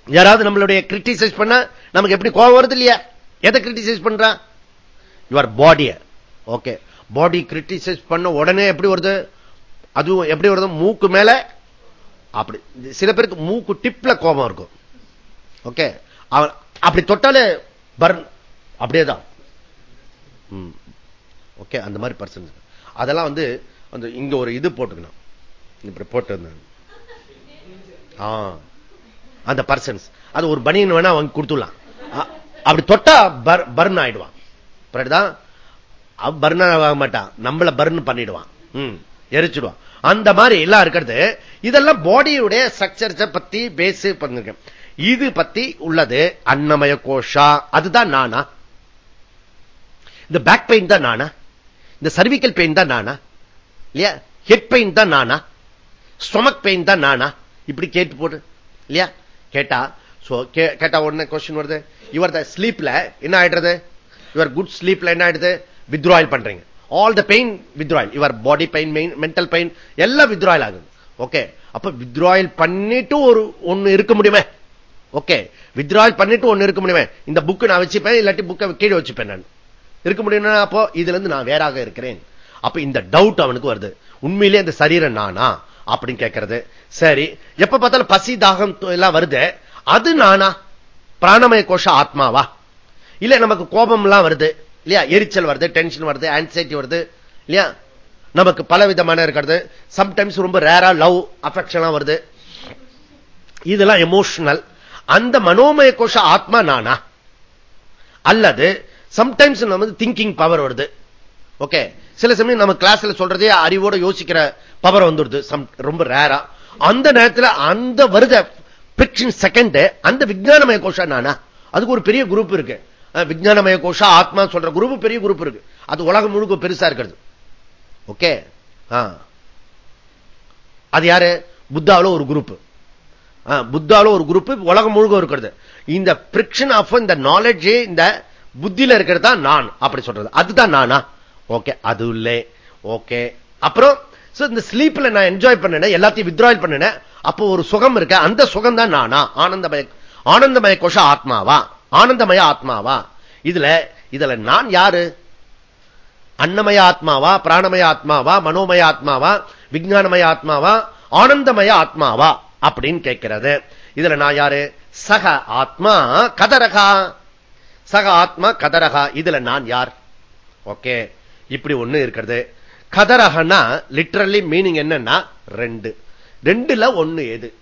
யாராவது நம்மளுடைய கிரிட்டிசைஸ் பண்ண நமக்கு எப்படி கோபம் வருது இல்லையா? எதை கிரிட்டிசைஸ் பண்றான் யுவர் பாடிய ஓகே பாடி கிரிட்டிசைஸ் பண்ண உடனே எப்படி வருது? அதுவும் எப்படி வருது? மூக்கு மேல அப்படி சில பேருக்கு மூக்கு டிப்ல கோபம் இருக்கும். ஓகே அப்படி தொட்டாலே பர்ன் அப்படியேதான். ஓகே அந்த மாதிரி பர்சன் அதெல்லாம் வந்து அந்த இங்க ஒரு இது போட்டுக்கணும். இப்படி போட்டு அந்த பர்சன்ஸ் அது ஒரு பனியன் வேணா அவங்க கொடுத்துடலாம். அப்படி தொட்டா பர்ன் ஆயிடுவான். பர்ன் ஆக மாட்டான். நம்மள பர்ன் பண்ணிடுவான். எரிச்சிடுவான். அந்த மாதிரி எல்லாம் இருக்கிறது. இதெல்லாம் பாடியுடைய ஸ்ட்ரக்சர்ஸ பத்தி பேஸ் பண்ணிருக்கேன். இது பத்தி உள்ளது அன்னமய கோஷா. அதுதான் நானா. இந்த பேக் பெயின் தான் நானா? இந்த சர்விக்கல் பெயின் தான் நானா? இல்லையா? ஹெட் பெயின் தான் நானா? ஸ்டொமக் பெயின் தான் நானா? இப்படி கேட்டு போடு. இல்லையா? கேட்டா கேட்டா உடனே கொஸ்டின் வருது. இவர் த ஸ்லீப்ல என்ன ஆயிடுறது? யுவர் குட் ஸ்லீப்ல என்ன ஆயிடுது? வித்ராயல் பண்றீங்க. All the pain withdrawal your body pain main mental pain எல்லாம் வித்ராயல் ஆகுது. ஓகே அப்ப வித்ராயல் பண்ணிட்டு ஒரு ஒண்ணு இருக்க முடியுமே? ஓகே வித்ராயல் பண்ணிட்டு ஒண்ணு இருக்க முடியுமே? இந்த புக்கு நான் வச்சுப்பேன் இல்லாட்டி புக்கை கீழே வச்சுப்பேன் நான். இருக்க முடியும்னா அப்போ இதுல இருந்து நான் வேறாக இருக்கிறேன். அப்ப இந்த டவுட் அவனுக்கு வருது. உண்மையிலே அந்த சரீரம் நானா? அப்படின்னு கேட்கிறது. சரி எப்ப பார்த்தாலும் பசி தாகம் எல்லாம் வருது. அது நானா? பிராணமய கோஷ ஆத்மாவா? இல்ல நமக்கு கோபம் எல்லாம் வருது. இல்லையா? எரிச்சல் வருது டென்ஷன் வருது ஆன்சைட்டி வருது. இல்லையா? நமக்கு பல விதமான இருக்கிறது. சம்டைம்ஸ் ரொம்ப ரேரா லவ் அஃபெக்ஷனா வருது. இதெல்லாம் எமோஷனல் அந்த மனோமய கோஷ ஆத்மா நானா? அல்லது சம்டைம்ஸ் நமக்கு திங்கிங் பவர் வருது. ஓகே சில சமயம் நம்ம கிளாஸ்ல சொல்றதே அறிவோட யோசிக்கிற பவர் வந்துடுது. ரொம்ப ரேரா அந்த நேரத்தில் அந்த வருத செகண்ட் அந்த விஜயானமய கோஷா நானா? அதுக்கு ஒரு பெரிய குரூப் இருக்கு. விஜயானமய கோஷா ஆத்மா சொல்ற குரூப் பெரிய குரூப் இருக்கு. அது உலகம் முழுக்க பெருசா இருக்கிறது. ஓகே அது யாரு? புத்தாவில் ஒரு குரூப் புத்தாவில் ஒரு குரூப் உலகம் முழுக்க இருக்கிறது. இந்த பிரிக்ஷன் ஆஃப் இந்த நாலேஜ் இந்த புத்தியில இருக்கிறது தான் நான் அப்படி சொல்றது. அதுதான் நானா? ஓகே அது இல்லை. ஓகே அப்புறம் இந்த ஸ்லீப்ல நான் என்ஜாய் பண்ணேன் எல்லாத்தையும் வித்ராயல் பண்ணேன் அப்போ ஒரு சுகம் இருக்க. அந்த சுகம் தான் நானா? ஆனந்தமய ஆனந்தமய கோஷ ஆத்மாவா? ஆனந்தமய ஆத்மாவா? இதுல இதுல நான் யாரு? அன்னமய ஆத்மாவா? பிராணமய ஆத்மாவா? மனோமய ஆத்மாவா? விஜயானமய ஆத்மாவா? ஆனந்தமய ஆத்மாவா? அப்படின்னு கேட்கிறது. இதுல நான் யாரு? சக ஆத்மா கதரகா. சக ஆத்மா கதரகா. இதுல நான் யார்? ஓகே இப்படி ஒண்ணு இருக்கிறது. கதரகனா லிட்டரலி மீனிங் என்னன்னா ரெண்டு. ரெண்டுல ஒண்ணு எது?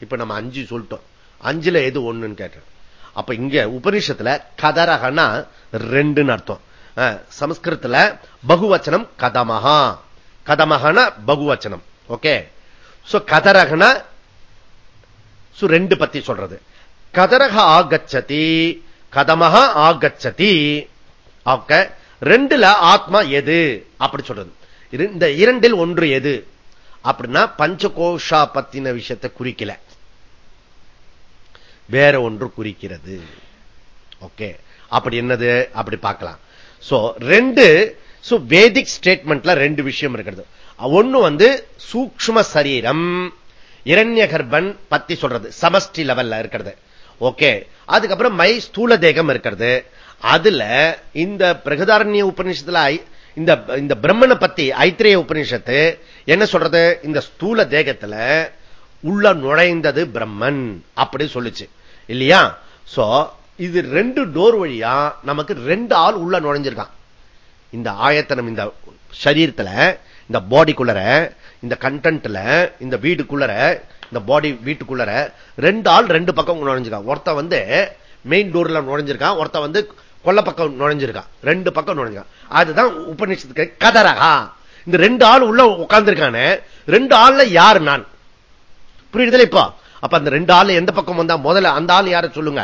இப்ப நம்ம அஞ்சு சொல்லிட்டோம். அஞ்சுல எது ஒண்ணுன்னு கேட்டோம் அப்ப இங்க உபனிஷத்துல கதரகனா ரெண்டுன்னு அர்த்தம். சமஸ்கிருத்துல பகுவச்சனம் கதமகா கதமகனா பகுவச்சனம். ஓகே? சோ கதரகனா ரெண்டு பத்தி சொல்றது. கதரக ஆகச்சதி கதமக ஆகச்சதி. ஓகே? ரெண்டுல ஆத்மா எது? அப்படி சொல்றது. இந்த இரண்டில் ஒன்று எது? அப்படின்னா பஞ்சகோஷா பத்தின விஷயத்தை குறிக்கல. வேற ஒன்று குறிக்கிறது. ஓகே. அப்படி என்னது? அப்படி பார்க்கலாம். சோ ரெண்டு வேதிக் ஸ்டேட்மெண்ட்ல ரெண்டு விஷயம் இருக்கிறது. ஒண்ணு வந்து சூக்ம சரீரம். இரண்ய கர்ப்பன் பத்தி சொல்றது. சமஷ்டி லெவல்ல இருக்கிறது. ஓகே. அதுக்கப்புறம் மை ஸ்தூல தேகம் இருக்கிறது. அதுல இந்த பிரகதாரண்ய உபநிஷத்துல இந்த இந்த பிரம்மனை பத்தி ஐத்திரேய உபநிஷத்து என்ன சொல்றது? இந்த ஸ்தூல தேகத்துல உள்ள நுழைந்தது பிரம்மன் அப்படி சொல்லுச்சு. இல்லையா? சோ இது ரெண்டு டோர் வழியா நமக்கு ரெண்டு ஆள் உள்ள நுழைஞ்சிருக்கான். இந்த ஆயத்தனம் இந்த சரீரத்துல இந்த பாடிக்குள்ளர இந்த கண்டென்ட்ல இந்த வீடுக்குள்ளர இந்த பாடி வீட்டுக்குள்ளர ரெண்டு ஆள் ரெண்டு பக்கம் நுழைஞ்சிருக்கான் ஒருத்த வந்து மெயின் டோர்ல நுழைஞ்சிருக்கான் ஒருத்த வந்து கொல்ல பக்கம் நுழைஞ்சிருக்கான் ரெண்டு பக்கம் நுழைஞ்சிருக்கான் அதுதான் உபநிஷத்துக்கு கதரகா. இந்த ரெண்டு ஆள் உள்ள உட்கார்ந்துருக்கானே ரெண்டு ஆள்ல யார் நான்? புரியுதுல இப்போ? அப்ப அந்த ரெண்டு ஆள் எந்த பக்கம் வந்தா முதல்ல அந்த ஆள் யார சொல்லுங்க.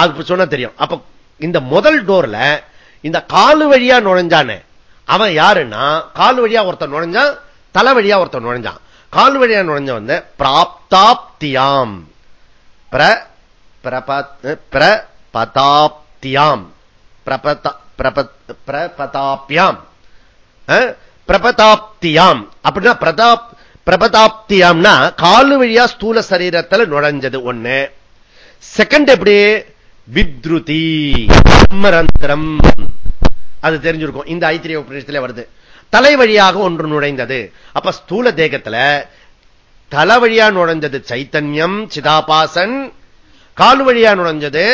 அது சொன்னா தெரியும். அப்ப இந்த முதல் டோர்ல இந்த காலு வழியா நுழைஞ்சானே அவன் யாருன்னா கால் வழியா ஒருத்தன் நுழைஞ்சான் தலை வழியா ஒருத்தன் நுழைஞ்சான். கால் வழியா நுழைஞ்ச வந்து பிராப்தாப்தியாம். பிரபதாப்தியாம் பிரபதாப்தியாம் பிரபதாப்தியாம். அப்படின்னா பிரதாப் பிரபதாப்தியாம்னா காலு வழியா ஸ்தூல சரீரத்தில் நுழைஞ்சது ஒண்ணு. செகண்ட் எப்படி? வித்ருதி பிரம்மரந்திரம் அது தெரிஞ்சிருக்கும். இந்த ஐத்திரிய உபநிஷத்துல வருது. தலை வழியாக ஒன்று நுழைந்தது. அப்ப ஸ்தூல தேகத்துல தலை வழியா நுழைஞ்சது சைத்தன்யம் சிதாபாசன். கால் வழியா நுழைஞ்சது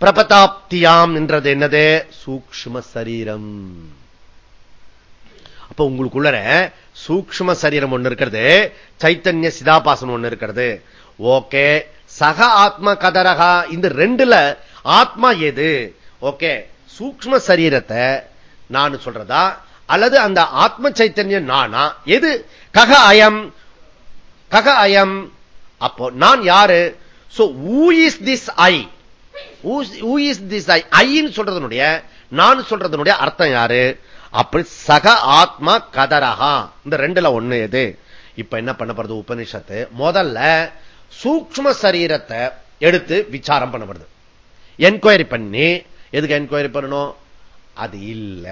பிரபதாப்தியாம் என்றது என்னது? சூக்ம சரீரம். அப்ப உங்களுக்குள்ள சூக்ம சரீரம் ஒண்ணு இருக்கிறது சைத்தன்ய சிதாபாசன் ஒண்ணு இருக்கிறது. ஓகே சக ஆத்மா கதரகா இந்த ரெண்டுல ஆத்மா எது? ஓகே சூக்ம சரீரத்தை நான் சொல்றதா? அல்லது அந்த ஆத்ம சைத்தன்யம் நானா? எது? கக அயம். கக அயம். அப்போ நான் யாரு? So is this I is this I ஐன்னு சொல்றதனுடைய நான் சொல்றதனுடைய அர்த்தம் யாரு? அப்படி சக ஆத்மா கதரகா இந்த ரெண்டுல ஒண்ணு எது? இப்ப என்ன பண்ண போறது? உபனிஷத்து. முதல்ல சூக்ம சரீரத்தை எடுத்து விசாரம் பண்ணப்படுது என்கொயரி பண்ணி எதுக்கு என்கொயரி பண்ணணும்? அது இல்ல.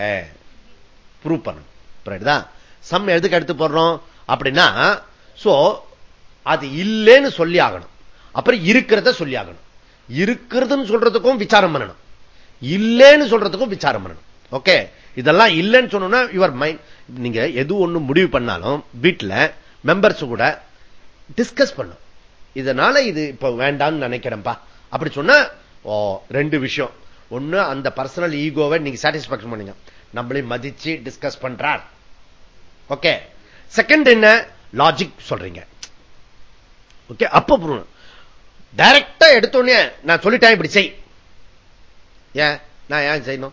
ப்ரூவ் பண்ணணும். சம் எதுக்கு எடுத்து போடுறோம்? அப்படின்னா சோ அது இல்லைன்னு சொல்லி ஆகணும். அப்புறம் இருக்கிறத சொல்லி ஆகணும். இருக்கிறதுன்னு சொல்றதுக்கும் விசாரம் பண்ணணும். இல்லைன்னு சொல்றதுக்கும் விசாரம் பண்ணணும். ஓகே இதெல்லாம் இல்லைன்னு சொன்னா யுவர் மைண்ட் நீங்க எது ஒண்ணு முடிவு பண்ணாலும் வீட்டில் மெம்பர்ஸ் கூட டிஸ்கஸ் பண்ணும் இதனால இது இப்ப வேண்டாம்னு நினைக்கிறேன்ப்பா. அப்படி சொன்னா ஓ ரெண்டு விஷயம். ஒண்ணு அந்த பர்சனல் ஈகோவை நீங்க சாட்டிஸ்பாக்சன் பண்ணுங்க. நம்மளை மதிச்சு டிஸ்கஸ் பண்றார். ஓகே செகண்ட் என்ன? லாஜிக் சொல்றீங்க. ஓகே அப்ப டைரக்டா எடுத்தோடனே நான் சொல்லிட்டேன் இப்படி செய். ஏன்? நான் ஏன் செய்யணும்?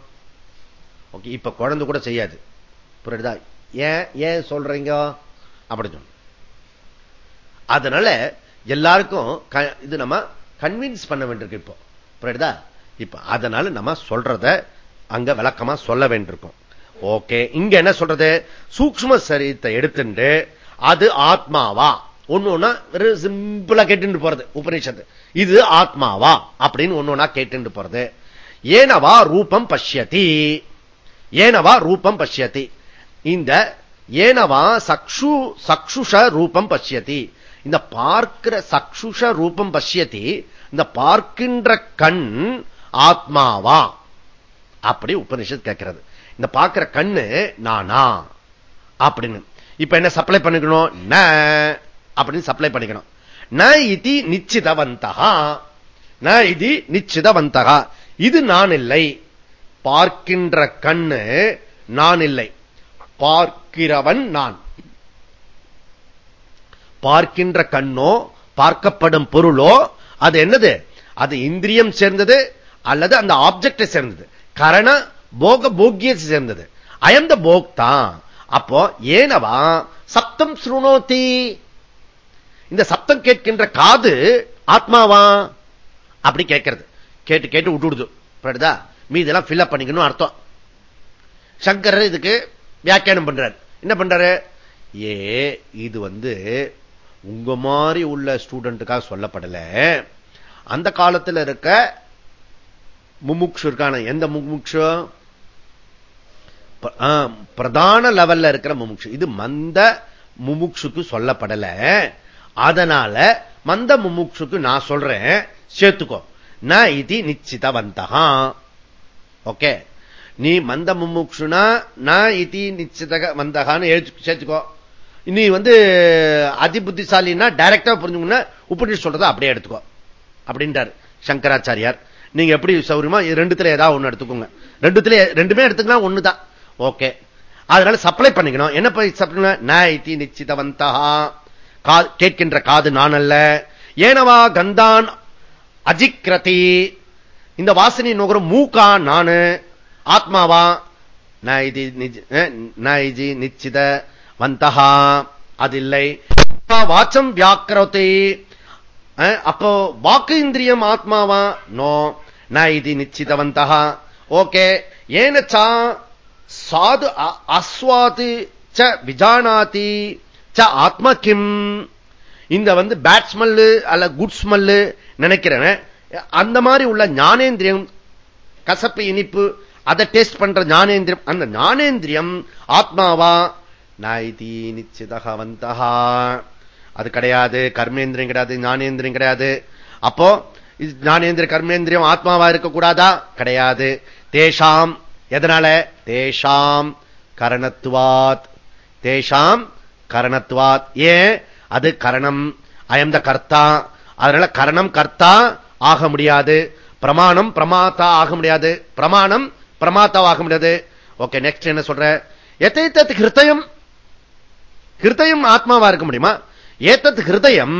ஓகே இப்ப குழந்தை கூட செய்யாது. புரியுதா? ஏன் ஏன் சொல்றீங்க? அப்படின்னு சொன்ன அதனால எல்லாருக்கும் இது நம்ம கன்வின்ஸ் பண்ண வேண்டியிருக்கு இப்போ. புரியுதா? இப்ப அதனால நம்ம சொல்றத அங்க விளக்கமா சொல்ல வேண்டியிருக்கும். ஓகே இங்க என்ன சொல்றது? சூக்ம சரீரத்தை எடுத்துட்டு அது ஆத்மாவா? ஒன்னு வெறும் சிம்பிளா கேட்டு போறது உபநிஷத்து. இது ஆத்மாவா? அப்படின்னு ஒன்னு ஒன்னா கேட்டு போறது. ஏனவா ரூபம் பஷ்யதி? ஏனவா ரூபம் பஷ்யதி? இந்த ஏனவா சக்ஷு சக்ஷுஷ ரூபம் பஷ்யதி? இந்த பார்க்கிற சக்ஷுஷ ரூபம் பஷ்யதி இந்த பார்க்கின்ற கண் ஆத்மாவா? அப்படி உபனிஷத் கேட்கிறது. இந்த பார்க்கிற கண்ணு நானா? அப்படின்னு. இப்ப என்ன சப்ளை பண்ணிக்கணும்? ந அப்படின்னு சப்ளை பண்ணிக்கணும். ந இது நிச்சிதவந்தகா. ந இது நிச்சிதவந்தகா. இது நான் இல்லை பார்க்கின்ற கண்ணு நான் இல்லை பார்க்கிறவன் நான். பார்க்கின்ற கண்ணோ பார்க்கப்படும் பொருளோ அது என்னது? அது இந்திரியம் சேர்ந்தது அல்லது அந்த ஆப்ஜெக்டை சேர்ந்தது. கரண போக போக்கியத்தை சேர்ந்தது. அயந்த போக்தா. அப்போ ஏனவா? சப்தம் சுருணோத்தி இந்த சப்தம் கேட்கின்ற காது ஆத்மாவா? அப்படி கேட்கிறது. கேட்டு கேட்டு விட்டுடுது. புரியுதா? மீதெல்லாம் ஃபில்அப் பண்ணிக்கணும் அர்த்தம். சங்கரர் இதுக்கு வியாக்கியானம் பண்றாரு. என்ன பண்றாரு? ஏ இது வந்து உங்க மாதிரி உள்ள ஸ்டூடெண்ட்டுக்காக சொல்லப்படல. அந்த காலத்தில் இருக்க முமுக்ஷு இருக்கான எந்த முமுக்ஷு? பிரதான லெவல்ல இருக்கிற முமுக்ஷு. இது மந்த முமுக்ஷுக்கு சொல்லப்படல. அதனால மந்த முமுக்ஷுக்கு நான் சொல்றேன். சேர்த்துக்கோ. நான் இது நிச்சிதவந்தகா ஓகே. நீ மந்த முமுக்ஷுனா நான் இது நிச்சித வந்தகான்னு சேர்த்துக்கோ. நீ வந்து அதி புத்திசாலின்னா டைரக்டா புரிஞ்சுக்கணும் உபநிஷ் சொல்றதை அப்படியே எடுத்துக்கோ. அப்படின்றார் சங்கராச்சாரியார். நீங்க எப்படி சௌரியமா ரெண்டுத்துல ஏதாவது ஒண்ணு எடுத்துக்கோங்க. ரெண்டுத்துல ரெண்டுமே எடுத்துக்கலாம் ஒண்ணுதான். ஓகே அதனால சப்ளை பண்ணிக்கணும். என்ன போய் சப்ளை நைத்தி நிச்சிதவந்தா. கேட்கின்ற காது நான் அல்ல ஏனவா கந்தான் அஜிக்ரதி. இந்த வாசனை நுகரும் மூக்கா நானு. ஆத்மாவா? நைஜி நிச்சித வந்தகா அது இல்லை வாச்சம் வியாக்கிரத்தை அப்போ வாக்கு இந்திரியம் ஆத்மாவா? நோ. ந இது நிச்சிதவந்தா ஓகே. ஏனச்சா சாது அஸ்வாது ச விஜானாதி ச ஆத்ம கிம் இந்த வந்து பேட் ஸ்மெல்லு அல்ல குட் ஸ்மெல்லு நினைக்கிறேன். அந்த மாதிரி உள்ள ஞானேந்திரியம் கசப்பு இனிப்பு அதை டேஸ்ட் பண்ற ஞானேந்திரியம் அந்த ஞானேந்திரியம் ஆத்மாவா? நாய்தி நிச்சிதகவந்தகா அது கிடையாது கர்மேந்திரியம் கிடையாது ஞானேந்திரியம் கிடையாது. அப்போ ஞானேந்திர கர்மேந்திரியம் ஆத்மாவா இருக்கக்கூடாதா? கிடையாது. தேஷாம் எதனால? தேஷாம் கரணத்துவாத். தேஷாம் கரணத்துவாத். ஏன்? அது கரணம். அயம் த கர்த்தா. அதனால கரணம் கர்த்தா ஆக முடியாது. பிரமாணம் பிரமாத்தா ஆக முடியாது. பிரமாணம் பிரமாத்தா ஆக முடியாது. ஓகே நெக்ஸ்ட் என்ன சொல்ற? எத்தை ஹிருதயம் ஹிருத்தயம் ஆத்மாவா இருக்க முடியுமா? ஏத்தத் ஹிருதயம்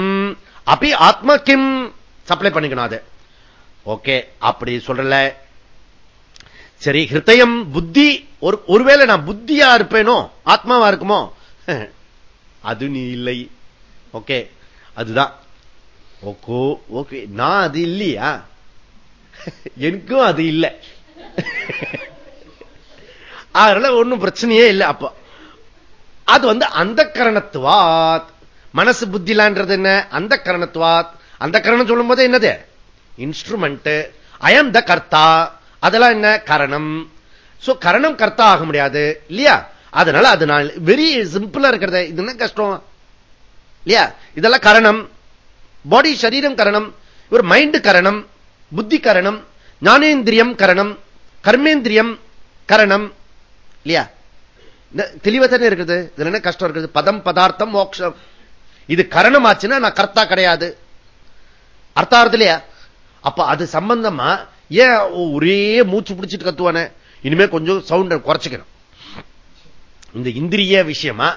அப்படி ஆத்மா கிம் சப்ளை பண்ணிக்கணும் அது. ஓகே அப்படி சொல்றல சரி ஹிருதயம் புத்தி ஒரு ஒருவேளை நான் புத்தியா இருப்பேனோ ஆத்மாவா இருக்குமோ? (laughs) அது நீ இல்லை. ஓகே அதுதான். ஓகோ ஓகே நான் அது இல்லையா? (laughs) எனக்கும் அது இல்லை. (laughs) அதனால ஒன்னும் பிரச்சனையே இல்லை அப்போ. அது வந்து அந்த கரணத்துவாத். மனசு புத்திலான்றது என்ன? அந்த கரணத்துவாத். அந்த கரணம் சொல்லும் போது என்னது இன்ஸ்ட்ருமெண்ட் அயம் த கர்த்தா அதெல்லாம் என்ன? கரணம். சோ கரணம் கர்த்தா ஆக முடியாது. இல்லையா? அதனால அது நான் வெரி சிம்பிளா இருக்கிறது. இது என்ன கஷ்டம்? இல்லையா? இதெல்லாம் கரணம். பாடி சரீரம் கரணம். ஒரு மைண்ட் கரணம். புத்தி கரணம். ஞானேந்திரியம் கரணம். கர்மேந்திரியம் கரணம். இல்லையா? தெளிவா தானே இருக்குது. இதுல என்ன கஷ்டம் இருக்குது? பதம் பதார்த்தம் மோக்ஷம். இது கரணம் ஆச்சுன்னா நான் கர்த்தா கிடையாது. அர்த்தார்த்தம் இல்லையா அப்ப அது சம்பந்தமா ஏன் ஒரே மூச்சு பிடிச்சிட்டு கத்துவானே? இனிமே கொஞ்சம் சவுண்ட குறைச்சிக்கணும். இந்த இந்திரிய விஷயமா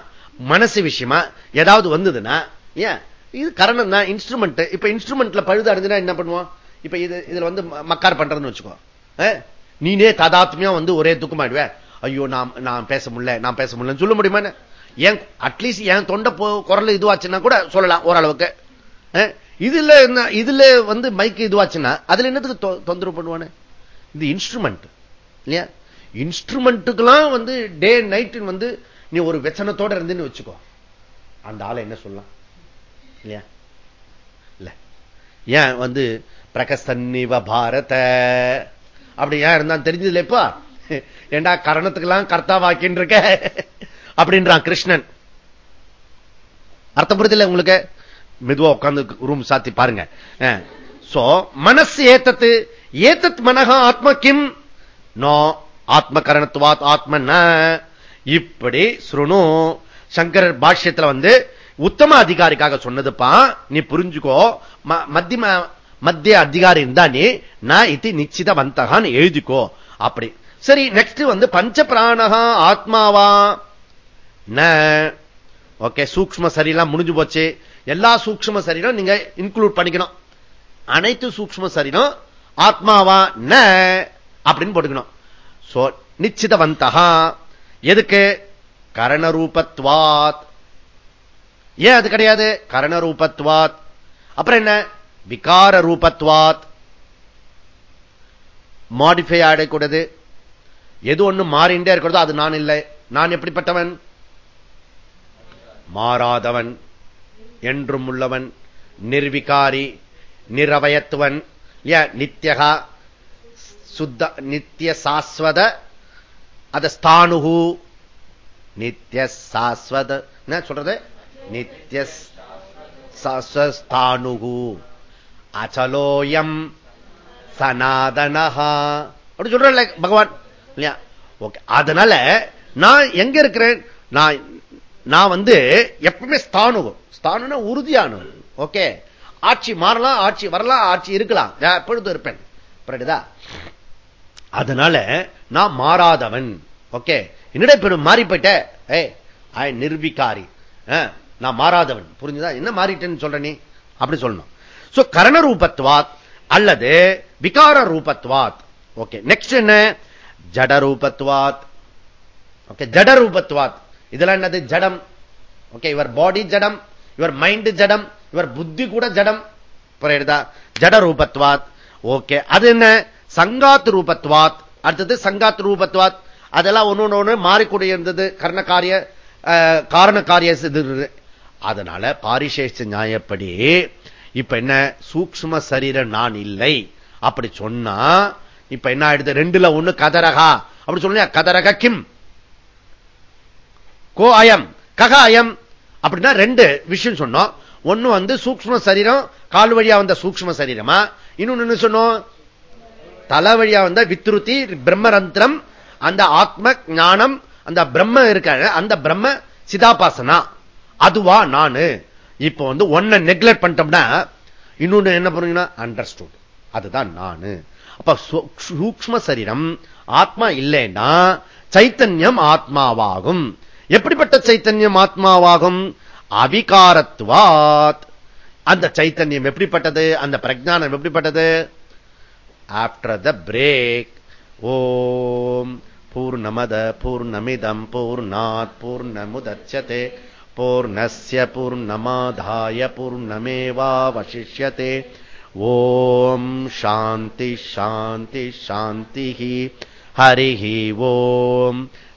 மனசு விஷயமா ஏதாவது வந்ததுன்னா ஏன்? இது கரணம் தான் இன்ஸ்ட்ருமெண்ட் இப்ப இன்ஸ்ட்ருமெண்ட்ல பழுது அடைஞ்சுனா என்ன பண்ணுவோம்? இப்ப இது இதுல வந்து மக்கார் பண்றதுன்னு வச்சுக்கோ. நீனே ததாத்மியா வந்து ஒரே துக்கமாயிடுவேன் ஐயோ நான் நான் பேச முடியல நான் பேச முடியலன்னு சொல்ல முடியுமா ஏன் அட்லீஸ்ட் என் தொண்டை குரல் இதுவாச்சுன்னா கூட சொல்லலாம் ஓரளவுக்கு. இதுல என்ன இதுல வந்து மைக் இதுவாச்சுன்னா அதுல என்னத்துக்கு தொந்தரவு பண்ணுவானு? இது இன்ஸ்ட்ருமெண்ட் இல்லையா? இன்ஸ்ட்ருமெண்ட்டுக்கெல்லாம் வந்து டே நைட் வந்து நீ ஒரு வெச்சனத்தோட இருந்துன்னு வச்சுக்கோ. அந்த ஆளை என்ன சொல்லலாம்? இல்லையா? இல்ல. ஏன் வந்து பிரகசன்னிவ பாரத? அப்படி ஏன் இருந்தான் தெரிஞ்சதுல இப்ப ஏண்டா கரணத்துக்கெல்லாம் கர்த்தா வாக்கின்னு இருக்க அப்படின்றான் கிருஷ்ணன். அர்த்தம் புரிதல உங்களுக்கு? மெதுவா உட்காந்து ரூம் சாத்தி பாருங்க. சோ மனசு ஏத்தத்து ஏத்தத் மனகா ஆத்ம கிம்? நோ ஆத்ம கரணத்துவாத் ஆத்ம இப்படி சுருணு. சங்கரர் பாஷ்யத்துல வந்து உத்தம அதிகாரிக்காக சொன்னதுப்பா. நீ புரிஞ்சுக்கோ. மத்திய மத்திய அதிகாரி இருந்தா நீ நான் இது நிச்சித வந்தகான்னு எழுதிக்கோ. அப்படி. சரி நெக்ஸ்ட் வந்து பஞ்ச பிராணகா ஆத்மாவா? ஓகே சூக்ம சரீரம் முடிஞ்சு போச்சு. எல்லா சூக்ம சரீரம் நீங்க இன்க்ளூட் பண்ணிக்கணும். அனைத்து சூக்ம சரீரம் ஆத்மாவா ந அப்படின்னு போட்டுக்கணும். சோ நிச்சிதவந்தகா எதுக்கு? கரணரூபத்வாத். ஏன் அது கிடையாது? கரணரூபத்வாத். அப்புறம் என்ன? விகார ரூபத்வாத் மாடிஃபை ஆடக்கூடாது எது ஒண்ணு மாறிண்டே இருக்கிறதோ அது நான் இல்லை. நான் எப்படிப்பட்டவன்? மாறாதவன் என்றும் உள்ளவன் நிர்விகாரி நிரவயத்துவன் நித்தியகா சுத்த நித்திய சாஸ்வத அத ஸ்தானுகு நித்திய சாஸ்வத என்ன சொல்றது? நித்திய சாஸ்வஸ்தானுகு அச்சலோயம் சனாதனஹா. அப்படி சொல்ற பகவான் இல்லையா? ஓகே அதனால நான் எங்க இருக்கிறேன்? நான் நான் வந்து எப்பவுமே ஸ்தானுகம் ஸ்தானுனா உறுதியானவன். ஓகே? ஆட்சி மாறலாம் ஆட்சி வரலாம் ஆட்சி இருக்கலாம். எப்பொழுதும் இருப்பேன். புரியுதா? அதனால நான் மாறாதவன். ஓகே? என்னடா பெரும் மாறி போயிட்ட ஏ நிர்விகாரி. நான் மாறாதவன். புரிஞ்சுதா? என்ன மாறிட்டேன்னு சொல்ற நீ? அப்படி சொல்லணும். சோ கரண ரூபத்வாத் அல்லது விகார ரூபத்வாத் ஓகே? நெக்ஸ்ட் என்ன? ஜட ரூபத்வாத் ஓகே? ஜட ரூபத்வாத் இதெல்லாம் என்னது? ஜடம். ஓகே இவர் பாடி ஜடம் இவர் மைண்ட் ஜடம் இவர் புத்தி கூட ஜடம். புரியுதா? ஜட ரூபத்வாத் ஓகே அது என்ன? சங்காத் ரூபத்வாத் அடுத்தது சங்காத் ரூபத்வாத் அதெல்லாம் ஒன்னு ஒண்ணு மாறிக்கூடிய இருந்தது. கர்ணக்காரிய காரண காரிய அதனால பாரிசேஷ நியாயப்படி இப்ப என்ன? சூக்ம சரீர நான் இல்லை. அப்படி சொன்னா இப்ப என்ன ஆயிடுது? ரெண்டுல ஒண்ணு கதரகா. அப்படி சொல்ல கதரக கிம். கோ அயம் கக அயம் அப்படின்னா ரெண்டு விஷயம் சொன்னோம். ஒண்ணு வந்து சூக்ம சரீரம் கால் வழியா வந்த சூக்ம சரீரமா? இன்னொன்னு சொன்னோம்? தலை வழியா வந்த வித்ருதி பிரம்மரந்திரம் அந்த ஆத்ம ஞானம் அந்த பிரம்ம இருக்க அந்த பிரம்ம சிதாபாசனா. அதுவா நானு. இப்ப வந்து ஒன்ன நெக்லெக்ட் பண்ணிட்டோம்னா இன்னொன்னு என்ன பண்ணுங்கன்னா அண்டர்ஸ்டூட் அதுதான் நானு. அப்ப சூக்ம சரீரம் ஆத்மா இல்லைன்னா சைத்தன்யம் ஆத்மாவாகும். எப்படிப்பட்ட சைத்தன்யம் ஆத்மாவாகும்? அவிகாரத்துவாத். அந்த சைத்தன்யம் எப்படிப்பட்டது? அந்த பிரஜானம் எப்படிப்பட்டது? ஆப்டர் த பிரேக் ஓம் பூர்ணமத பூர்ணமிதம் பூர்ணாத் பூர்ணமுதட்சதே பூர்ணஸ்ய பூர்ணமாதாய பூர்ணமேவாவசிஷ்யते ஓம் சாந்தி சாந்தி சாந்தி ஹரி ஓம்.